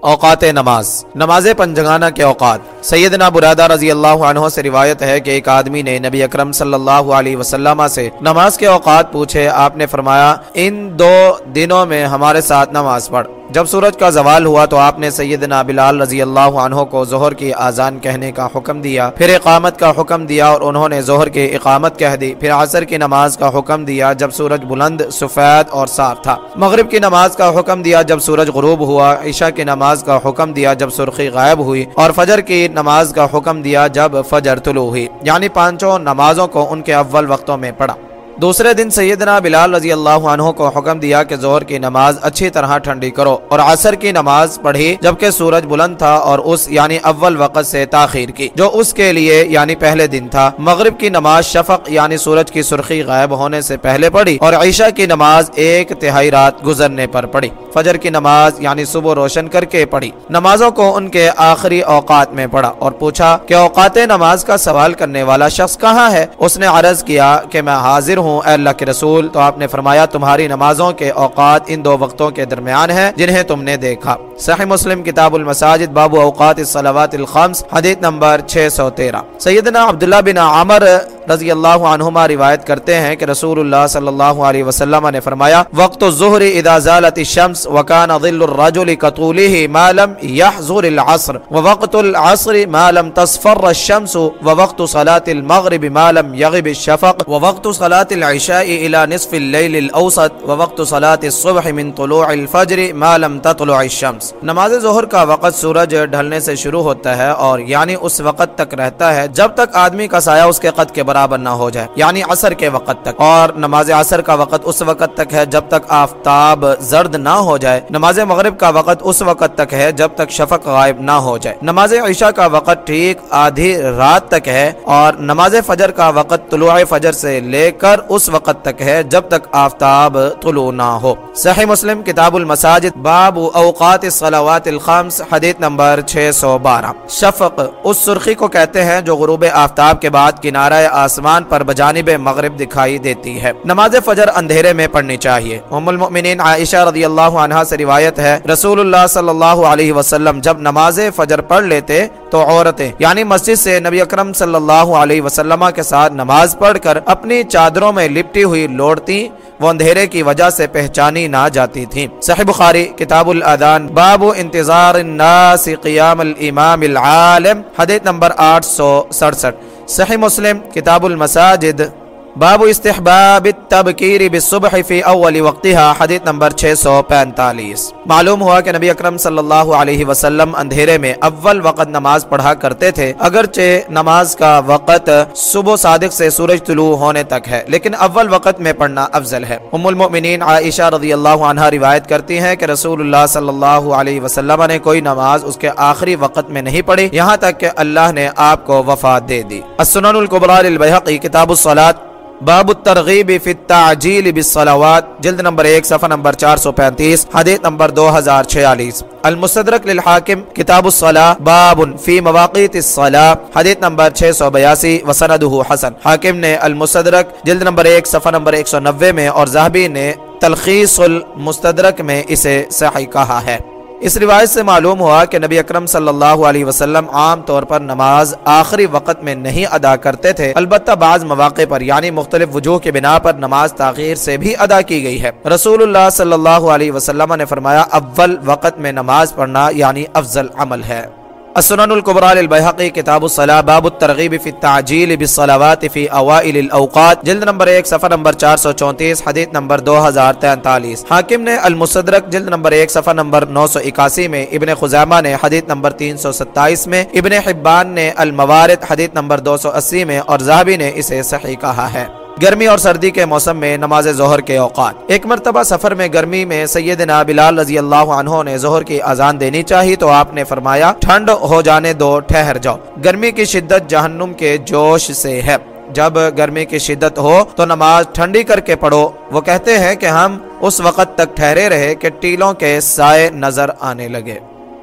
اوقات نماز نماز پنجگانہ کے اوقات۔ سیدنا برادہ رضی اللہ عنہ سے روایت ہے کہ ایک آدمی نے نبی اکرم صلی اللہ علیہ وسلم سے نماز کے اوقات پوچھے، آپ نے فرمایا، ان دو دنوں میں ہمارے ساتھ نماز پڑھ۔ جب سورج کا زوال ہوا تو آپ نے سیدنا بلال رضی اللہ عنہ کو ظہر کی آزان کہنے کا حکم دیا، پھر اقامت کا حکم دیا اور انہوں نے ظہر کی اقامت کہہ دی۔ پھر عصر کی نماز کا حکم دیا جب سورج بلند، سفید اور صاف تھا۔ مغرب کی نماز کا حکم دیا جب سورج غروب ہوا، عشاء کی نماز کا حکم دیا جب سرخی غائب ہوئی اور فجر کی نماز کا حکم دیا جب فجر طلوع ہوئی یعنی پانچوں نمازوں کو ان کے اول وقتوں میں پڑھا۔ دوسرے دن سیدنا بلال رضی اللہ عنہ کو حکم دیا کہ زہر کی نماز اچھی طرح ٹھنڈی کرو اور عصر کی نماز پڑھی جبکہ سورج بلند تھا اور اس یعنی اول وقت سے تاخیر کی، جو اس کے لیے یعنی پہلے دن تھا۔ مغرب کی نماز شفق یعنی سورج کی سرخی غائب ہونے سے پہلے پڑھی اور عشاء کی نماز ایک تہائی رات گزرنے پر پڑھی۔ فجر کی نماز یعنی صبح روشن کر کے پڑھی۔ نمازوں کو ان کے آخری اوقات میں پڑھا اور پوچھا کہ اوقات نماز کا سوال کرنے والا شخص کہاں ہے؟ اس نے عرض کیا کہ میں حاضر ہوں ہوں۔ اے اللہ کے رسول، تو آپ نے فرمایا، تمہاری نمازوں کے اوقات ان دو وقتوں کے درمیان ہیں جنہیں تم نے دیکھا۔ صحیح مسلم کتاب المساجد، باب اوقات الصلوات الخمس، حدیث نمبر 613 سیدنا عبداللہ بن عمر رضی اللہ عنہما روایت کرتے ہیں کہ رسول اللہ صلی اللہ علیہ وسلم نے فرمایا، وقت الظہر اذا زالت الشمس وکان ظل الرجل کطوله ما لم يحضر العصر ووقت العصر ما لم تصفر الشمس ووقت صلاة المغرب ما لم يغب الشفق ووقت صلاة العشاء الى نصف الليل الاوسط ووقت صلاة الصبح من طلوع الفجر ما لم تطلع الشمس. نماز ظہر کا وقت سورج ڈھلنے سے شروع ہوتا ہے اور یعنی اس وقت تک رہتا ہے جب تک آدمی کا سایہ اس کے قد کے برابر نہ ہو جائے یعنی عصر کے وقت تک۔ اور نماز عصر کا وقت اس وقت تک ہے جب تک آفتاب زرد نہ ہو جائے۔ نماز مغرب کا وقت اس وقت تک ہے جب تک شفق غائب نہ ہو جائے۔ نماز عشاء کا وقت ٹھیک آدھی رات تک ہے اور نماز فجر کا وقت طلوع فجر سے لے کر اس وقت تک ہے جب تک آفتاب طلوع نہ ہو۔ صحیح مسلم کتاب المساجد، باب اوقات الصلوات الخمس، حدیث نمبر 612 شفق، اس سرخی کو کہتے ہیں جو غروب آفتاب کے بعد کنارہ آسمان پر بجانب مغرب دکھائی دیتی ہے۔ نماز فجر اندھیرے میں پڑھنی چاہیے۔ ام المؤمنین عائشہ رضی اللہ عنہ سے روایت ہے رسول اللہ صلی اللہ علیہ وسلم جب نماز فجر پڑھ لیتے تو عورتیں یعنی مسجد سے نبی اکرم صلی اللہ علیہ وسلم کے ساتھ نماز پڑھ کر اپنی چادروں میں لپٹی ہوئی لوڑتی وہ اندھیرے کی وجہ سے پہچانی نہ جاتی تھی صحیح بخاری، کتاب الادان، باب انتظار الناس قیام الامام العالم، حدیث نمبر آٹھ سو سڑسٹھ۔ صحیح مسلم، کتاب المساجد باب استحباب التبکیر بالصبح فی اول وقتها، حدیث نمبر 645 معلوم ہوا کہ نبی اکرم صلی اللہ علیہ وسلم اندھیرے میں اول وقت نماز پڑھا کرتے تھے، اگرچہ نماز کا وقت صبح صادق سے سورج طلوع ہونے تک ہے، لیکن اول وقت میں پڑھنا افضل ہے۔ ام المؤمنین عائشہ رضی اللہ عنہ روایت کرتی ہیں کہ رسول اللہ صلی اللہ علیہ وسلم نے کوئی نماز اس کے آخری وقت میں نہیں پڑھی، یہاں تک کہ اللہ نے آپ کو وفات دے دی۔ السنن القبرى للبیحقی کتاب الصلاة باب الترغیب فی التعجیل بالصلوات، جلد نمبر ایک، صفحہ نمبر چار سو پینتیس، حدیث نمبر دو ہزار چھیالیس۔ المصدرک للحاکم، کتاب الصلاة، باب فی مواقیت الصلاة، حدیث نمبر چھ سو بیاسی وسندہ حسن۔ حاکم نے المصدرک جلد نمبر ایک، صفحہ نمبر ایک سو نوے میں، اور زہبی نے تلخیص المستدرک میں اسے صحیح کہا ہے۔ اس روایت سے معلوم ہوا کہ نبی اکرم صلی اللہ علیہ وسلم عام طور پر نماز آخری وقت میں نہیں ادا کرتے تھے۔ البتہ بعض مواقع پر یعنی مختلف وجوہ کے بنا پر نماز تاخیر سے بھی ادا کی گئی ہے۔ رسول اللہ صلی اللہ علیہ وسلم نے فرمایا، اول وقت میں نماز پڑھنا یعنی افضل عمل ہے۔ السنن القبرى للبيهقي، كتاب الصلاة، باب الترغيب في التعجيل بالصلوات في اوائل الاوقات جلد نمبر ایک، صفحہ نمبر چار سو چونتیس، حدیث نمبر دو ہزار تینتالیس۔ حاکم نے المصدرک، جلد نمبر ایک، صفحہ نمبر نو سو اکاسی میں ابن خزامہ نے، حدیث نمبر تین سو ستائیس میں ابن حبان نے الموارد، حدیث نمبر دو سو اسی میں، اور زہبی نے اسے صحیح کہا ہے۔ گرمی اور سردی کے موسم میں نماز ظہر کے اوقات۔ ایک مرتبہ سفر میں گرمی میں سیدنا بلال رضی اللہ عنہ نے ظہر کی اذان دینی چاہی تو آپ نے فرمایا، ٹھنڈ ہو جانے دو، ٹھہر جاؤ۔ گرمی کی شدت جہنم کے جوش سے ہے۔ جب گرمی کی شدت ہو تو نماز ٹھنڈی کر کے پڑھو۔ وہ کہتے ہیں کہ ہم اس وقت تک ٹھہرے رہے کہ ٹیلوں کے سائے نظر آنے لگے۔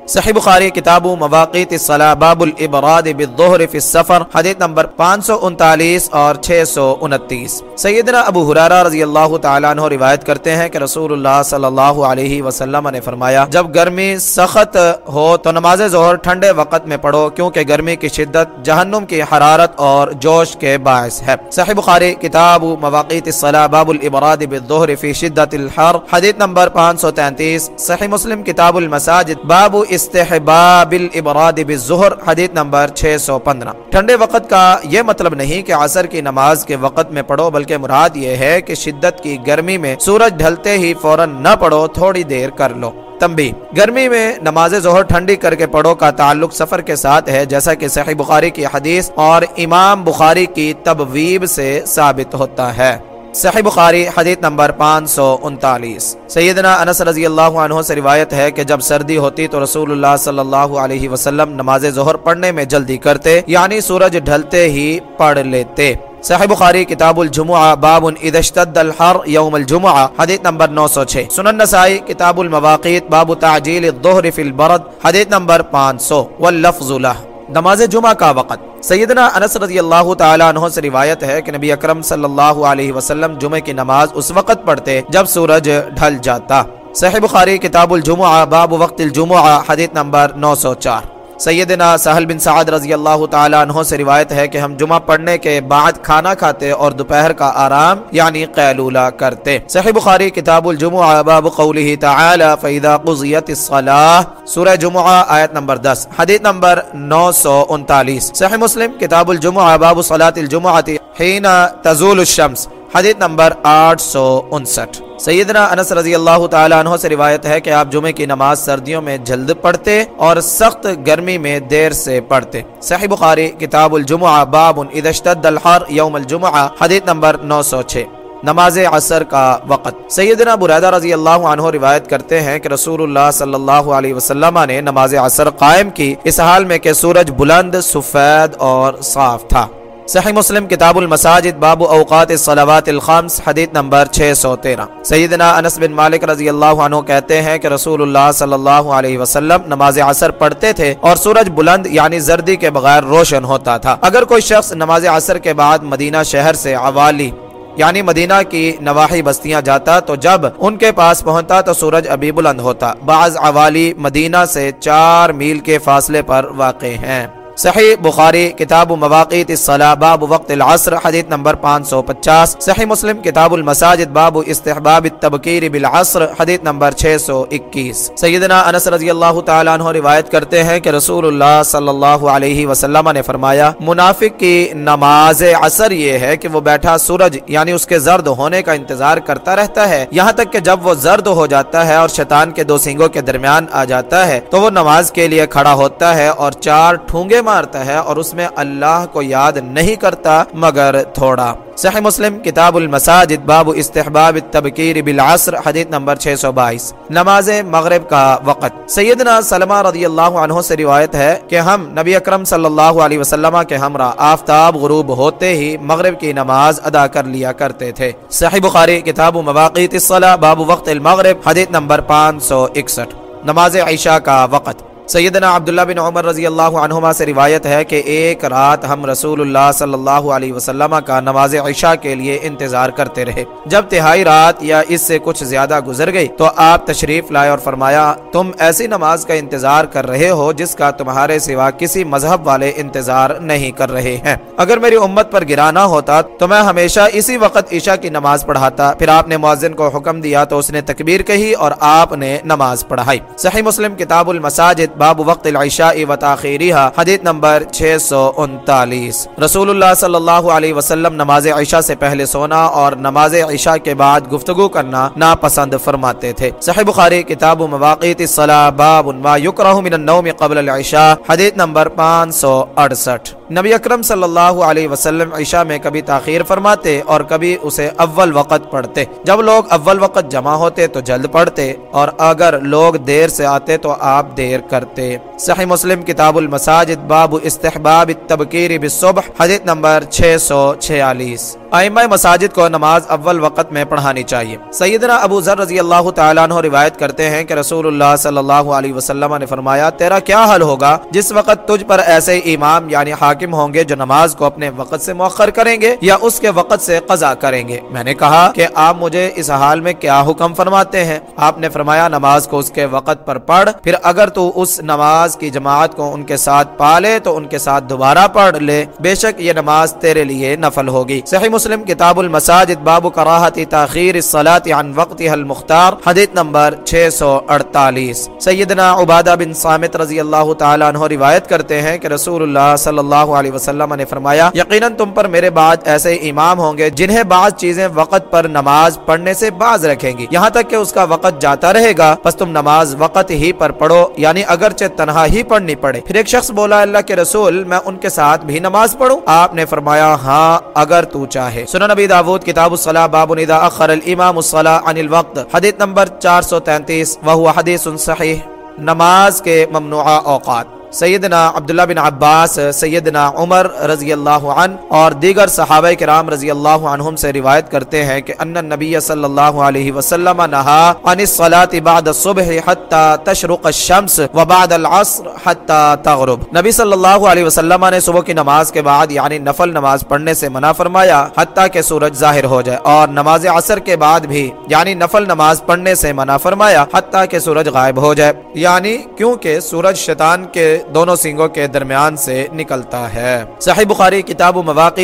صحیح بخاری کتاب مواقع الصلاح باب الابراد بالظہر فی السفر، حدیث نمبر 539 اور 629 سیدنا ابو حرارہ رضی اللہ تعالیٰ عنہ روایت کرتے ہیں کہ رسول اللہ صلی اللہ علیہ وسلم نے فرمایا، جب گرمی سخت ہو تو نماز ظہر ٹھنڈے وقت میں پڑھو، کیونکہ گرمی کی شدت جہنم کی حرارت اور جوش کے باعث ہے۔ صحیح بخاری کتاب مواقع الصلاح باب الابراد بالظہر فی شدت الحر، حدیث نمبر 533 صحیح مسلم کتاب المساجد باب استحباب الابراد بالظہر، حدیث نمبر 615 ٹھنڈے وقت کا یہ مطلب نہیں کہ عصر کی نماز کے وقت میں پڑھو، بلکہ مراد یہ ہے کہ شدت کی گرمی میں سورج ڈھلتے ہی فوراً نہ پڑھو، تھوڑی دیر کر لو۔ تنبی گرمی میں نماز ظہر ٹھنڈی کر کے پڑھو کا تعلق سفر کے ساتھ ہے، جیسا کہ صحیح بخاری کی حدیث اور امام بخاری کی تبویب سے ثابت ہوتا ہے۔ صحیح بخاری حدیث نمبر پانچ سو انتالیس۔ سیدنا انس رضی اللہ عنہ سے روایت ہے کہ جب سردی ہوتی تو رسول اللہ صلی اللہ علیہ وسلم نماز ظہر پڑھنے میں جلدی کرتے یعنی سورج ڈھلتے ہی پڑھ لیتے۔ صحیح بخاری کتاب الجمعہ، باب اذا اشتد الحر یوم الجمعہ، حدیث نمبر 906 سنن نسائی کتاب المواقیت، باب تعجیل الظہر فی البرد، حدیث نمبر 500 واللفظ له نماز جمعہ کا وقت۔ سیدنا انس رضی اللہ تعالیٰ عنہ سے روایت ہے کہ نبی اکرم صلی اللہ علیہ وسلم جمعہ کی نماز اس وقت پڑھتے جب سورج ڈھل جاتا۔ صحیح بخاری، کتاب الجمعہ، باب وقت الجمعہ، حدیث نمبر 904 سیدنا سہل بن سعد رضی اللہ تعالیٰ عنہ سے روایت ہے کہ ہم جمعہ پڑھنے کے بعد کھانا کھاتے اور دوپہر کا آرام یعنی قیلولہ کرتے۔ صحیح بخاری کتاب الجمعہ باب قوله تعالی فیدہ قضیت الصلاح سورہ جمعہ آیت نمبر 10 حدیث نمبر 939 صحیح مسلم، کتاب الجمعہ باب صلاة الجمعہ حین تزول الشمس۔ حدیث نمبر آٹھ سو انسٹھ۔ سیدنا انس رضی اللہ تعالیٰ عنہ سے روایت ہے کہ آپ جمعے کی نماز سردیوں میں جلد پڑھتے اور سخت گرمی میں دیر سے پڑھتے۔ صحیح بخاری، کتاب الجمعہ، باب اذا اشتد الحر یوم الجمعہ، حدیث نمبر نو سو چھ۔ نماز عصر کا وقت۔ سیدنا برادہ رضی اللہ عنہ روایت کرتے ہیں کہ رسول اللہ صلی اللہ علیہ وسلم نے نماز عصر قائم کی، اس حال میں کہ سورج بلند، سفید اور صاف تھا۔ صحیح مسلم کتاب المساجد باب اوقات الصلوات الخامس حدیث نمبر 613 سیدنا انس بن مالک رضی اللہ عنہ کہتے ہیں کہ رسول اللہ صلی اللہ علیہ وسلم نماز عصر پڑھتے تھے اور سورج بلند یعنی زردی کے بغیر روشن ہوتا تھا۔ اگر کوئی شخص نماز عصر کے بعد مدینہ شہر سے عوالی یعنی مدینہ کی نواحی بستیاں جاتا تو جب ان کے پاس پہنچتا تو سورج ابھی بلند ہوتا۔ بعض عوالی مدینہ سے چار میل کے فاصلے پر واقع ہیں۔ صحیح بخاری کتاب مواقع الصلاح باب وقت العصر، حدیث نمبر 550 صحیح مسلم کتاب المساجد، باب استحباب التبکیر بالعصر، حدیث نمبر 621 سیدنا انس رضی اللہ تعالیٰ عنہ روایت کرتے ہیں کہ رسول اللہ صلی اللہ علیہ وسلم نے فرمایا، منافق کی نماز عصر یہ ہے کہ وہ بیٹھا سورج یعنی اس کے زرد ہونے کا انتظار کرتا رہتا ہے۔ یہاں تک کہ جب وہ زرد ہو جاتا ہے اور شیطان کے دو سنگوں کے درمیان آ جاتا ہے، تو وہ نماز کے لیے کھڑا ہوتا ہے اور چار ٹھونگے مارتا ہے اور اس میں اللہ کو یاد نہیں کرتا، مگر تھوڑا۔ صحیح مسلم، کتاب المساجد، باب استحباب التبکیر بالعصر، حدیث نمبر 622 نماز مغرب کا وقت۔ سیدنا سلمہ رضی اللہ عنہ سے روایت ہے کہ ہم نبی اکرم صلی اللہ علیہ وسلم کے ہمراہ آفتاب غروب ہوتے ہی مغرب کی نماز ادا کر لیا کرتے تھے۔ صحیح بخاری، کتاب مواقع الصلاح باب وقت المغرب، حدیث نمبر 561 نماز عشاء کا وقت۔ سیدنا عبداللہ بن عمر رضی اللہ عنہما سے روایت ہے کہ ایک رات ہم رسول اللہ صلی اللہ علیہ وسلم کا نماز عشاء کے لیے انتظار کرتے رہے۔ جب تہائی رات یا اس سے کچھ زیادہ گزر گئی تو آپ تشریف لائے اور فرمایا، تم ایسی نماز کا انتظار کر رہے ہو جس کا تمہارے سوا کسی مذہب والے انتظار نہیں کر رہے ہیں۔ اگر میری امت پر گرانا ہوتا تو میں ہمیشہ اسی وقت عشاء کی نماز پڑھاتا۔ پھر آپ نے معذن کو حکم دیا تو اس نے تکبیر کہی اور آپ نے نماز پڑھائی۔ صحیح مسلم کتاب المساجد باب وقت العشاء و تاخیرها حدیث نمبر 639 رسول اللہ صلی اللہ علیہ وسلم نماز عشاء سے پہلے سونا اور نماز عشاء کے بعد گفتگو کرنا ناپسند فرماتے تھے۔ صحیح بخاری کتاب مواقع الصلاة باب ما یکرہ من النوم قبل العشاء، حدیث نمبر 568 نبی اکرم صلی اللہ علیہ وسلم عشاء میں کبھی تاخیر فرماتے اور کبھی اسے اول وقت پڑھتے۔ جب لوگ اول وقت جمع ہوتے تو جلد پڑھتے اور اگر لوگ دیر سے آتے تو آپ دیر کرتے۔ صحیح مسلم کتاب المساجد، باب استحباب التبکیر بالصبح، حدیث نمبر 646 ائمہ مساجد کو نماز اول وقت میں پڑھانی چاہیے۔ سیدنا ابو ذر رضی اللہ تعالیٰ عنہ روایت کرتے ہیں کہ رسول اللہ صلی اللہ علیہ وسلم نے فرمایا، تیرا کیا حل ہوگا؟ جس وقت تجھ پر ایسے امام یعنی حاکم ہوں گے جو نماز کو اپنے وقت سے مؤخر کریں گے یا اس کے وقت سے قضا کریں گے۔ میں نے کہا کہ آپ مجھے اس حال میں کیا حکم فرماتے ہیں؟ آپ نے فرمایا نماز کو اس کے وقت پر پڑھ، پھر اگر تو اس نماز کی جماعت کو ان کے ساتھ پالے تو ان کے ساتھ دوبارہ پڑھ لے۔ بے شک یہ نماز تیرے لیے نفل ہوگی۔ صحیح مسلم کتاب المساجد، باب کراہتی تاخیر الصلاة عن وقتها المختار، حدیث نمبر 648 سیدنا عبادہ بن صامت رضی اللہ تعالیٰ عنہ روایت کرتے ہیں کہ رسول اللہ صلی اللہ علیہ وسلم نے فرمایا، یقیناً تم پر میرے بعد ایسے امام ہوں گے جنہیں بعض چیزیں وقت پر نماز پڑھنے سے باز رکھیں گی۔ یہاں تک کہ اس کا وقت جاتا رہے گا پس تم نماز وقت ہی پر پڑھو یعنی اگرچہ تنہا ہی پڑھنی پڑے۔ پھر ایک شخص بولا، اللہ کے رسول، میں ان کے ساتھ بھی نماز پڑھوں؟ آپ نے فرمایا ہاں اگر تو چاہے۔ سنن نبی داود، کتاب الصلاح، باب ندا اخر الامام الصلاح عن الوقت، حدیث نمبر 433 وہو حدیث صحیح، نماز کے ممنوعہ اوقات۔ سیدنا عبداللہ بن عباس، سیدنا عمر رضی اللہ عنہ اور دیگر صحابہ کرام رضی اللہ عنہم سے روایت کرتے ہیں کہ ان النبی صلی اللہ علیہ وسلم نہا عن الصلاة بعد الصبح حتی تشرق الشمس وبعد العصر حتی تغرب۔ نبی صلی اللہ علیہ وسلم نے صبح کی نماز کے بعد یعنی نفل نماز پڑھنے سے منع فرمایا حتی کہ سورج ظاہر ہو جائے اور نماز عصر کے بعد بھی یعنی نفل نماز پڑھنے سے منع فرمایا حتی کہ سورج غائب ہو جائے۔ یعنی کیونکہ سورج شیطان کے دونوں سنگوں کے درمیان سے نکلتا ہے۔ صحیح بخاری کتاب مواقع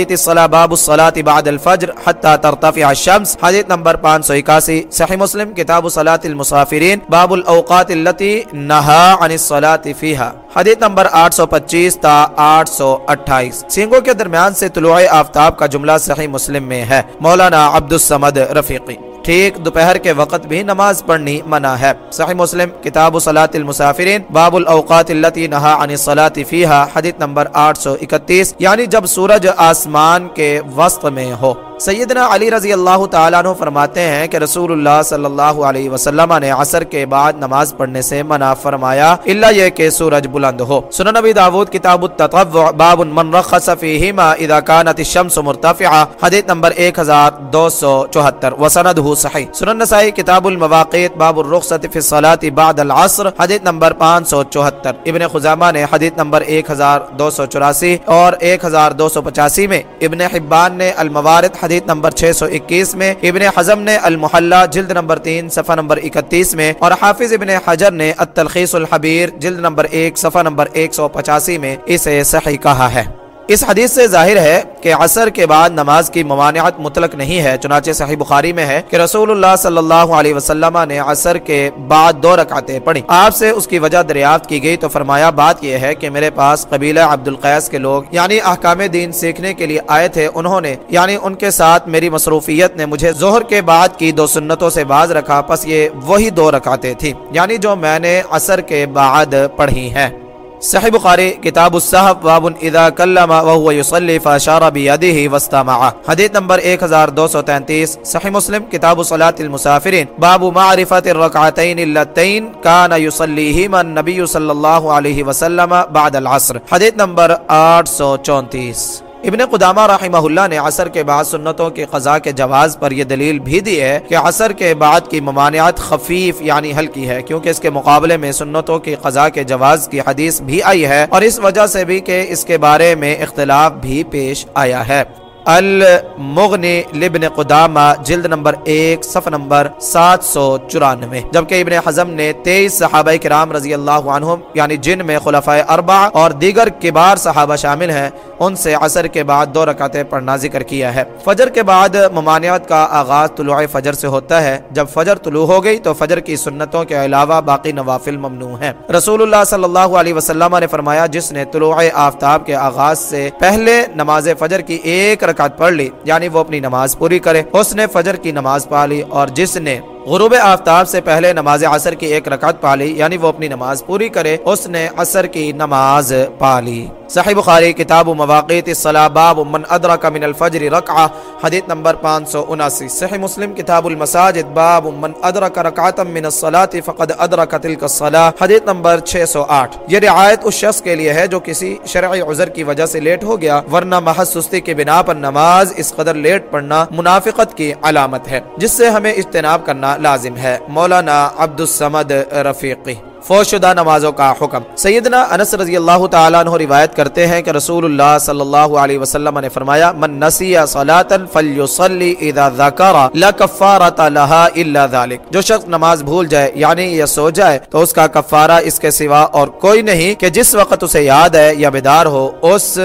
باب الصلاة بعد الفجر حتی ترتفع الشمس، حدیث نمبر 581 صحیح مسلم کتاب صلاة المسافرین، باب الاوقات اللتی نہا عن الصلاة فیہا۔ حدیث نمبر 825 تا 828 سنگوں کے درمیان سے طلوع آفتاب کا جملہ صحیح مسلم میں ہے۔ مولانا عبد السمد رفیقی۔ ٹھیک دوپہر کے وقت بھی نماز پڑھنی منع ہے۔ صحیح مسلم، کتاب صلاة المسافرین، باب الاوقات التي نہا عن الصلاة فيها حدیث نمبر 831 یعنی جب سورج آسمان کے وسط میں ہو۔ سیدنا علی رضی اللہ تعالیٰ عنہ فرماتے ہیں کہ رسول اللہ صلی اللہ علیہ وسلم نے عصر کے بعد نماز پڑھنے سے منع فرمایا اللہ یہ کہ سورج بلند ہو۔ سنن نبی داود، کتاب التطوع، باب من رخص فیہما اذا كانت الشمس مرتفعہ، حدیث نمبر 1274 وسندہ صحیح۔ سنن نسائی، کتاب المواقیت، باب الرخصت فی الصلاة بعد العصر، حدیث نمبر 574 ابن خزامہ نے حدیث نمبر 1284 اور 1285 میں ابن حبان نے الموارد حدیث حدیث نمبر 621 میں ابن حزم نے المحلہ جلد نمبر 3 صفحہ نمبر 31 میں، اور حافظ ابن حجر نے التلخیص الحبیر جلد نمبر 1 صفحہ نمبر 185 میں اسے صحیح کہا ہے۔ اس حدیث سے ظاہر ہے کہ عصر کے بعد نماز کی ممانعت مطلق نہیں ہے، چنانچہ صحیح بخاری میں ہے کہ رسول اللہ صلی اللہ علیہ وسلم نے عصر کے بعد دو رکعتیں پڑھی آپ سے اس کی وجہ دریافت کی گئی تو فرمایا، بات یہ ہے کہ میرے پاس قبیلہ عبد القیس کے لوگ یعنی احکام دین سیکھنے کے لیے آئے تھے، انہوں نے یعنی ان کے ساتھ میری مصروفیت نے مجھے ظہر کے بعد کی دو سنتوں سے باز رکھا، پس یہ وہی دو رکعتیں تھیں یعنی جو میں نے عصر کے بعد پڑھی ہیں۔ صحیح بخاری، کتاب الصحف باب اذا کلم وهو يصلي فاشار بيده واستمع. حدیث نمبر 1233 صحیح مسلم، کتاب صلاۃ المسافرین. باب معرفت الرکعتین اللتین كان يصليهما النبي صلی اللہ علیہ وسلم بعد العصر. حدیث نمبر 834 ابن قدامہ رحمہ اللہ نے عصر کے بعد سنتوں کے قضاء کے جواز پر یہ دلیل بھی دی ہے کہ عصر کے بعد کی ممانعت خفیف یعنی ہلکی ہے، کیونکہ اس کے مقابلے میں سنتوں کی قضاء کے جواز کی حدیث بھی آئی ہے اور اس وجہ سے بھی کہ اس کے بارے میں اختلاف بھی پیش آیا ہے۔ المغنی لبن قدامہ جلد نمبر ایک صف نمبر سات سو چورانوے۔ جبکہ ابن حزم نے تیئیس صحابہ کرام رضی اللہ عنہم یعنی جن میں خلفۂ اربع اور دیگر کبار صحابہ شامل ہیں، ان سے عصر کے بعد دو رکعتیں پڑھنا ذکر کیا ہے۔ فجر کے بعد ممانعت کا آغاز طلوع فجر سے ہوتا ہے۔ جب فجر طلوع ہو گئی تو فجر کی سنتوں کے علاوہ باقی نوافل ممنوع ہیں۔ رسول اللہ صلی اللہ علیہ وسلم نے فرمایا، جس نے طلوع آفتاب کے آغاز سے پہلے نماز فجر کی ایک رکعت پڑھ لی یعنی وہ اپنی نماز پوری کرے۔ اس نے فجر کی نماز پا لی اور جس نے غروب آفتاب سے پہلے نماز عصر کی ایک رکعت پالی یعنی وہ اپنی نماز پوری کرے، اس نے عصر کی نماز پالی صحیح بخاری، کتاب و مواقع باب من ادرک من الفجر رکعہ، حدیث نمبر 579 صحیح مسلم، کتاب المساجد، باب من ادرک رکعتا من الصلاة فقد ادرک تلک الصلاة حدیث نمبر 608 یہ رعایت اس شخص کے لیے ہے جو کسی شرعی عذر کی وجہ سے لیٹ ہو گیا، ورنہ محض سستی کے بنا پر نماز اس قدر لیٹ پڑھنا منافقت کی علامت ہے، جس سے ہمیں اجتناب کرنا لازم ہے۔ مولانا عبد السمد رفیقی فوج شدہ نمازوں کا حکم۔ سیدنا انس رضی اللہ تعالیٰ عنہ روایت کرتے ہیں کہ رسول اللہ صلی اللہ علیہ وسلم نے فرمایا، من نسی صلاتا فلیصلی اذا ذکر لا کفارت لها الا ذلك جو شخص نماز بھول جائے یعنی یہ سو جائے، تو اس کا کفارہ اس کے سوا اور کوئی نہیں کہ جس وقت اسے یاد ہے یا بیدار ہو، اس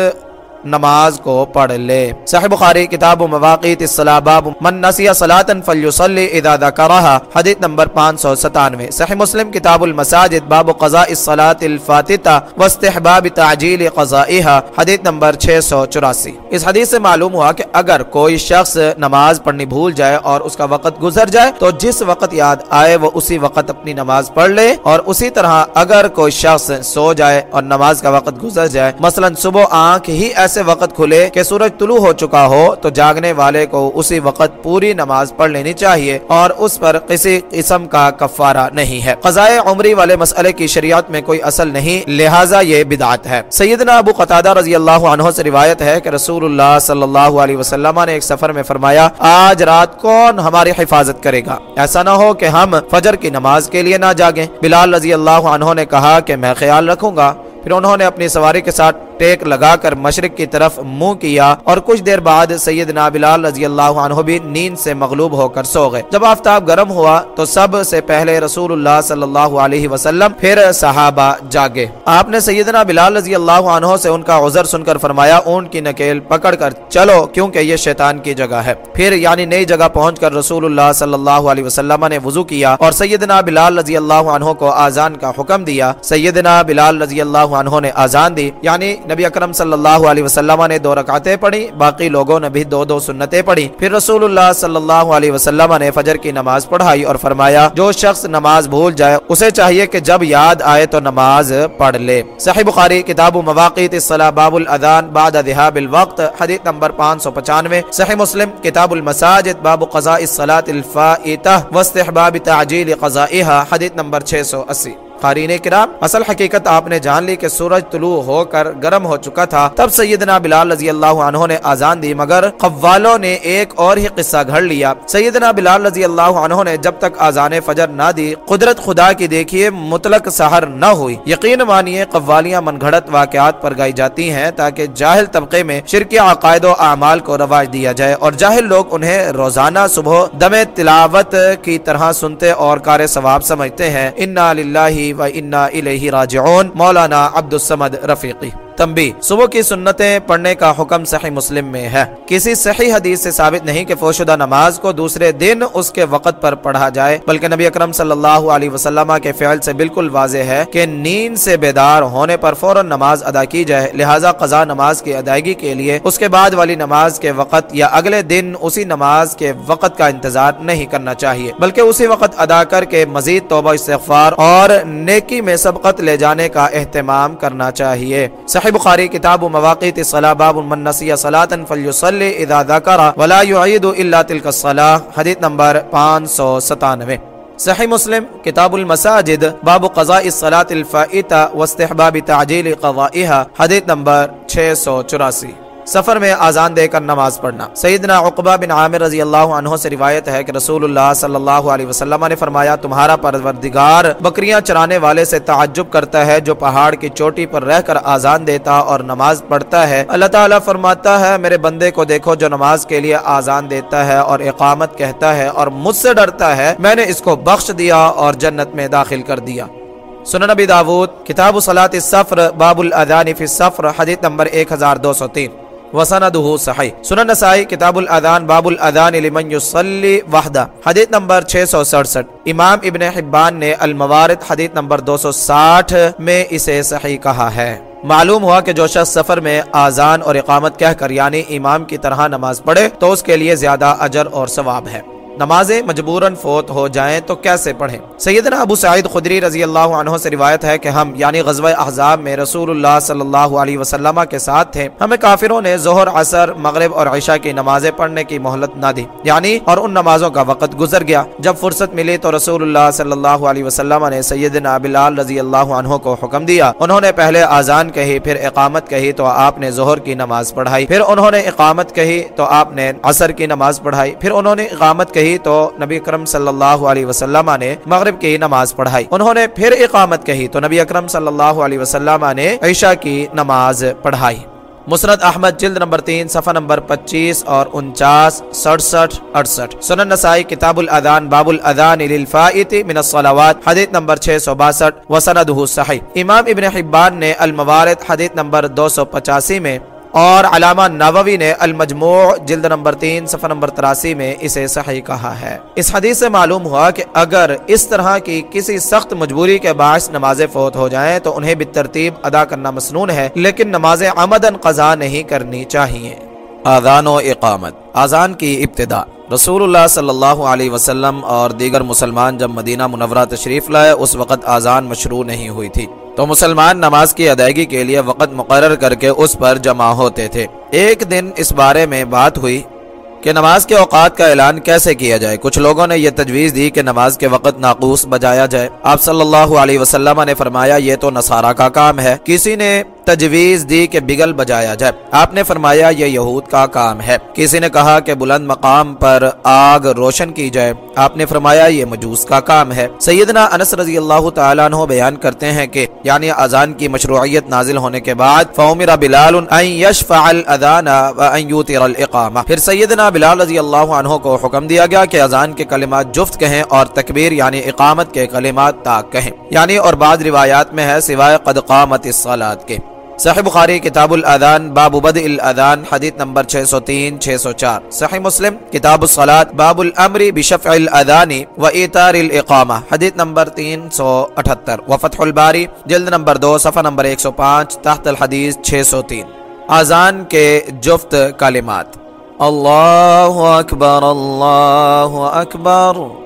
نماز کو پڑھ لے۔ صحیح بخاری کتاب و مواقیت الصلاة باب من نسی صلاتا فلیصلی اذا ذکرها حدیث نمبر 597 صحیح مسلم کتاب المساجد باب قضاء الصلاة الفاتتہ واستحباب تعجیل قضائها حدیث نمبر 684 اس حدیث سے معلوم ہوا کہ اگر کوئی شخص نماز پڑھنی بھول جائے اور اس کا وقت گزر جائے، تو جس وقت یاد آئے وہ اسی وقت اپنی نماز پڑھ لے۔ اور اسی طرح اگر کوئی شخص سو جائے اور نماز کا وقت گزر جائے، مثلا صبح آنکھ ہی ایسے ایسے وقت کھلے کہ سورج طلوع ہو چکا ہو، تو جاگنے والے کو اسی وقت پوری نماز پڑھ لینی چاہیے اور اس پر کسی قسم کا کفارہ نہیں ہے۔ قضائے عمری والے مسئلے کی شریعت میں کوئی اصل نہیں، لہٰذا یہ بدعت ہے۔ سیدنا ابو قطادہ رضی اللہ عنہ سے روایت ہے کہ رسول اللہ صلی اللہ علیہ وسلم نے ایک سفر میں فرمایا، آج رات کون ہماری حفاظت کرے گا؟ ایسا نہ ہو کہ ہم فجر کی نماز کے لیے نہ جاگیں۔ بلال رضی اللہ عنہ نے کہا کہ میں خیال رکھوں گا۔ پھر انہوں نے اپنی سواری کے ساتھ ٹیک لگا کر مشرق کی طرف منہ کیا اور کچھ دیر بعد سیدنا بلال رضی اللہ عنہ بھی نیند سے مغلوب ہو کر سو گئے۔ جب آفتاب گرم ہوا تو سب سے پہلے رسول اللہ صلی اللہ علیہ وسلم، پھر صحابہ جاگے۔ آپ نے سیدنا بلال رضی اللہ عنہ سے ان کا عذر سن کر فرمایا اون کی نکیل پکڑ کر چلو کیونکہ یہ شیطان کی جگہ ہے۔ پھر یعنی نئی جگہ پہنچ کر رسول اللہ صلی اللہ علیہ وسلم نے وضو کیا اور سیدنا بلال رضی اللہ عنہ کو آزان کا حکم دیا۔ سیدنا بلال رضی اللہ عنہ نے آزان دی یعنی نبی اکرم صلی اللہ علیہ وسلم نے دو رکعتیں پڑھی، باقی لوگوں نے بھی دو دو سنتیں پڑھی۔ پھر رسول اللہ صلی اللہ علیہ وسلم نے فجر کی نماز پڑھائی اور فرمایا، جو شخص نماز بھول جائے، اسے چاہیے کہ جب یاد آئے تو نماز پڑھ لے۔ صحیح بخاری، کتاب و مواقع باب الاذان بعد ذهاب الوقت، حدیث نمبر 595 صحیح مسلم، کتاب المساجد، باب قضاء الصلاة الفائتہ، واستحباب تعجیل قضائها، حدیث نمبر 680 قارین کرام، اصل حقیقت آپ نے جان لی کہ سورج طلوع ہو کر گرم ہو چکا تھا، تب سیدنا بلال رضی اللہ عنہ نے آزان دی، مگر قوالوں نے ایک اور ہی قصہ گھڑ لیا۔ سیدنا بلال رضی اللہ عنہ نے جب تک آزان فجر نہ دی، قدرت خدا کی دیکھیے مطلق سحر نہ ہوئی۔ یقین مانیے، قوالیاں من گھڑت واقعات پر گائی جاتی ہیں تاکہ جاہل طبقے میں شرکی عقائد و اعمال کو رواج دیا جائے اور جاہل لوگ انہیں روزانہ صبح دم تلاوت کی طرح سنتے اور کار ثواب سمجھتے ہیں۔ انا للہ و انا الیہ راجعون مولانا عبد السمد رفیقی۔ تنبی صبح کی سنتیں پڑھنے کا حکم صحیح مسلم میں ہے۔ کسی صحیح حدیث سے ثابت نہیں کہ فوشدہ نماز کو دوسرے دن اس کے وقت پر پڑھا جائے، بلکہ نبی اکرم صلی اللہ علیہ وسلم کے فعل سے بالکل واضح ہے کہ نیند سے بیدار ہونے پر فوراً نماز ادا کی جائے، لہٰذا قضا نماز کی ادائیگی کے لیے اس کے بعد والی نماز کے وقت یا اگلے دن اسی نماز کے وقت کا انتظار نہیں کرنا چاہیے، بلکہ اسی وقت ادا کر کے مزید توبہ، استغفار اور نیکی میں سبقت لے جانے کا اہتمام کرنا چاہیے۔ صحیح صحیح بخاری کتاب و مواقع صلاح باب من نسی صلاة فلیصلی اذا ذکر ولا یعید الا تلک الصلاة، حدیث نمبر 597 صحیح مسلم، کتاب المساجد، باب قضاء الصلاة الفائتة واستحباب تعجیل قضائها، حدیث نمبر 684 سفر میں آزان دے کر نماز پڑھنا۔ سیدنا عقبہ بن عامر رضی اللہ عنہ سے روایت ہے کہ رسول اللہ صلی اللہ علیہ وسلم نے فرمایا، تمہارا پروردگار بکریاں چرانے والے سے تعجب کرتا ہے جو پہاڑ کی چوٹی پر رہ کر آزان دیتا اور نماز پڑھتا ہے۔ اللہ تعالیٰ فرماتا ہے، میرے بندے کو دیکھو جو نماز کے لیے آزان دیتا ہے اور اقامت کہتا ہے اور مجھ سے ڈرتا ہے۔ میں نے اس کو بخش دیا اور جنت میں داخل کر دیا۔ سنن نبی داود، کتاب صلاة السفر باب الادان فی السفر حدیث نمبر 1203 وسندہ صحیح. سنن نسائی، کتاب الاذان، باب الاذان لمن يصلي وحدہ. حدیث نمبر 667 امام ابن حبان نے الموارد حدیث نمبر 260 میں اسے صحیح کہا ہے۔ معلوم ہوا کہ جو شخص سفر میں آزان اور اقامت کہہ کر یعنی امام کی طرح نماز پڑھے تو اس کے لیے زیادہ اجر اور ثواب ہے۔ نمازیں مجبوراً فوت ہو جائیں تو کیسے پڑھیں؟ سیدنا ابو سعید خدری رضی اللہ عنہ سے روایت ہے کہ ہم یعنی غزوہ احزاب میں رسول اللہ صلی اللہ علیہ وسلم کے ساتھ تھے، ہمیں کافروں نے ظہر، عصر، مغرب اور عشاء کی نمازیں پڑھنے کی مہلت نہ دی۔ یعنی اور ان نمازوں کا وقت گزر گیا۔ جب فرصت ملی تو رسول اللہ صلی اللہ علیہ وسلم نے سیدنا بلال رضی اللہ عنہ کو حکم دیا۔ انہوں نے پہلے آزان کہی، پھر اقامت کہی تو آپ نے ظہر کی نماز پڑھائی۔ پھر انہوں نے اقامت کہی تو آپ نے عصر کی نماز پڑھائی۔ پھر انہوں نے اقامت کہی تو نبی اکرم صلی اللہ علیہ وسلم نے مغرب کی نماز پڑھائی۔ انہوں نے پھر اقامت کہی تو نبی اکرم صلی اللہ علیہ وسلم نے عشاء کی نماز پڑھائی۔ مسرت احمد جلد نمبر تین، صفحہ نمبر پچیس اور انچاس، سڑسٹھ اڑسٹھ سنن نسائی کتاب الادان باب الادان للفائت من الصلاوات حدیث نمبر چھ سو باسٹھ وسندہ صحیح۔ امام ابن حبان نے الموارد، حدیث نمبر دو سو پچاسی میں اور علامہ نووی نے المجموع جلد نمبر تین، صفحہ نمبر تراسی میں اسے صحیح کہا ہے۔ اس حدیث سے معلوم ہوا کہ اگر اس طرح کی کسی سخت مجبوری کے باعث نمازیں فوت ہو جائیں تو انہیں بالترتیب ادا کرنا مسنون ہے، لیکن نمازیں عمدن قضا نہیں کرنی چاہیے۔ آذان و اقامت۔ آزان کی ابتدا۔ رسول اللہ صلی اللہ علیہ وسلم اور دیگر مسلمان جب مدینہ منورہ تشریف لائے، اس وقت آزان مشروع نہیں ہوئی تھی۔ تو مسلمان نماز کی ادائیگی کے لیے وقت مقرر کر کے اس پر جمع ہوتے تھے۔ ایک دن اس بارے میں بات ہوئی کہ نماز کے اوقات کا اعلان کیسے کیا جائے۔ کچھ لوگوں نے یہ تجویز دی کہ نماز کے وقت ناقوس بجایا جائے۔ آپ صلی اللہ علیہ وسلم نے فرمایا، یہ تو نصارہ کا کام ہے۔ کسی نے تجویز دی کہ بگل بجایا جائے۔ آپ نے فرمایا یہ یہود کا کام ہے۔ کسی نے کہا کہ بلند مقام پر آگ روشن کی جائے۔ آپ نے فرمایا یہ مجوس کا کام ہے۔ سیدنا انس رضی اللہ تعالیٰ عنہ بیان کرتے ہیں کہ یعنی اذان کی مشروعیت نازل ہونے کے بعد فومر بلال ان یشفع الاذان یوتر الاقامہ پھر سیدنا بلال رضی اللہ عنہ کو حکم دیا گیا کہ اذان کے کلمات جفت کہیں اور تکبیر یعنی اقامت کے کلمات تاک کہیں۔ یعنی اور بعض روایات میں ہے سوائے قد قامت الصلاة کے۔ صحیح بخاری کتاب الادان باب بدء الادان حدیث نمبر 603 604 صحیح مسلم، کتاب الصلاة باب الامر بشفع الادان و ایتار الاقامہ، حدیث نمبر 378 و فتح الباری، جلد نمبر 2 صفحہ نمبر 105 تحت الحدیث 603 آزان کے جفت کلمات۔ اللہ اکبر اللہ اکبر۔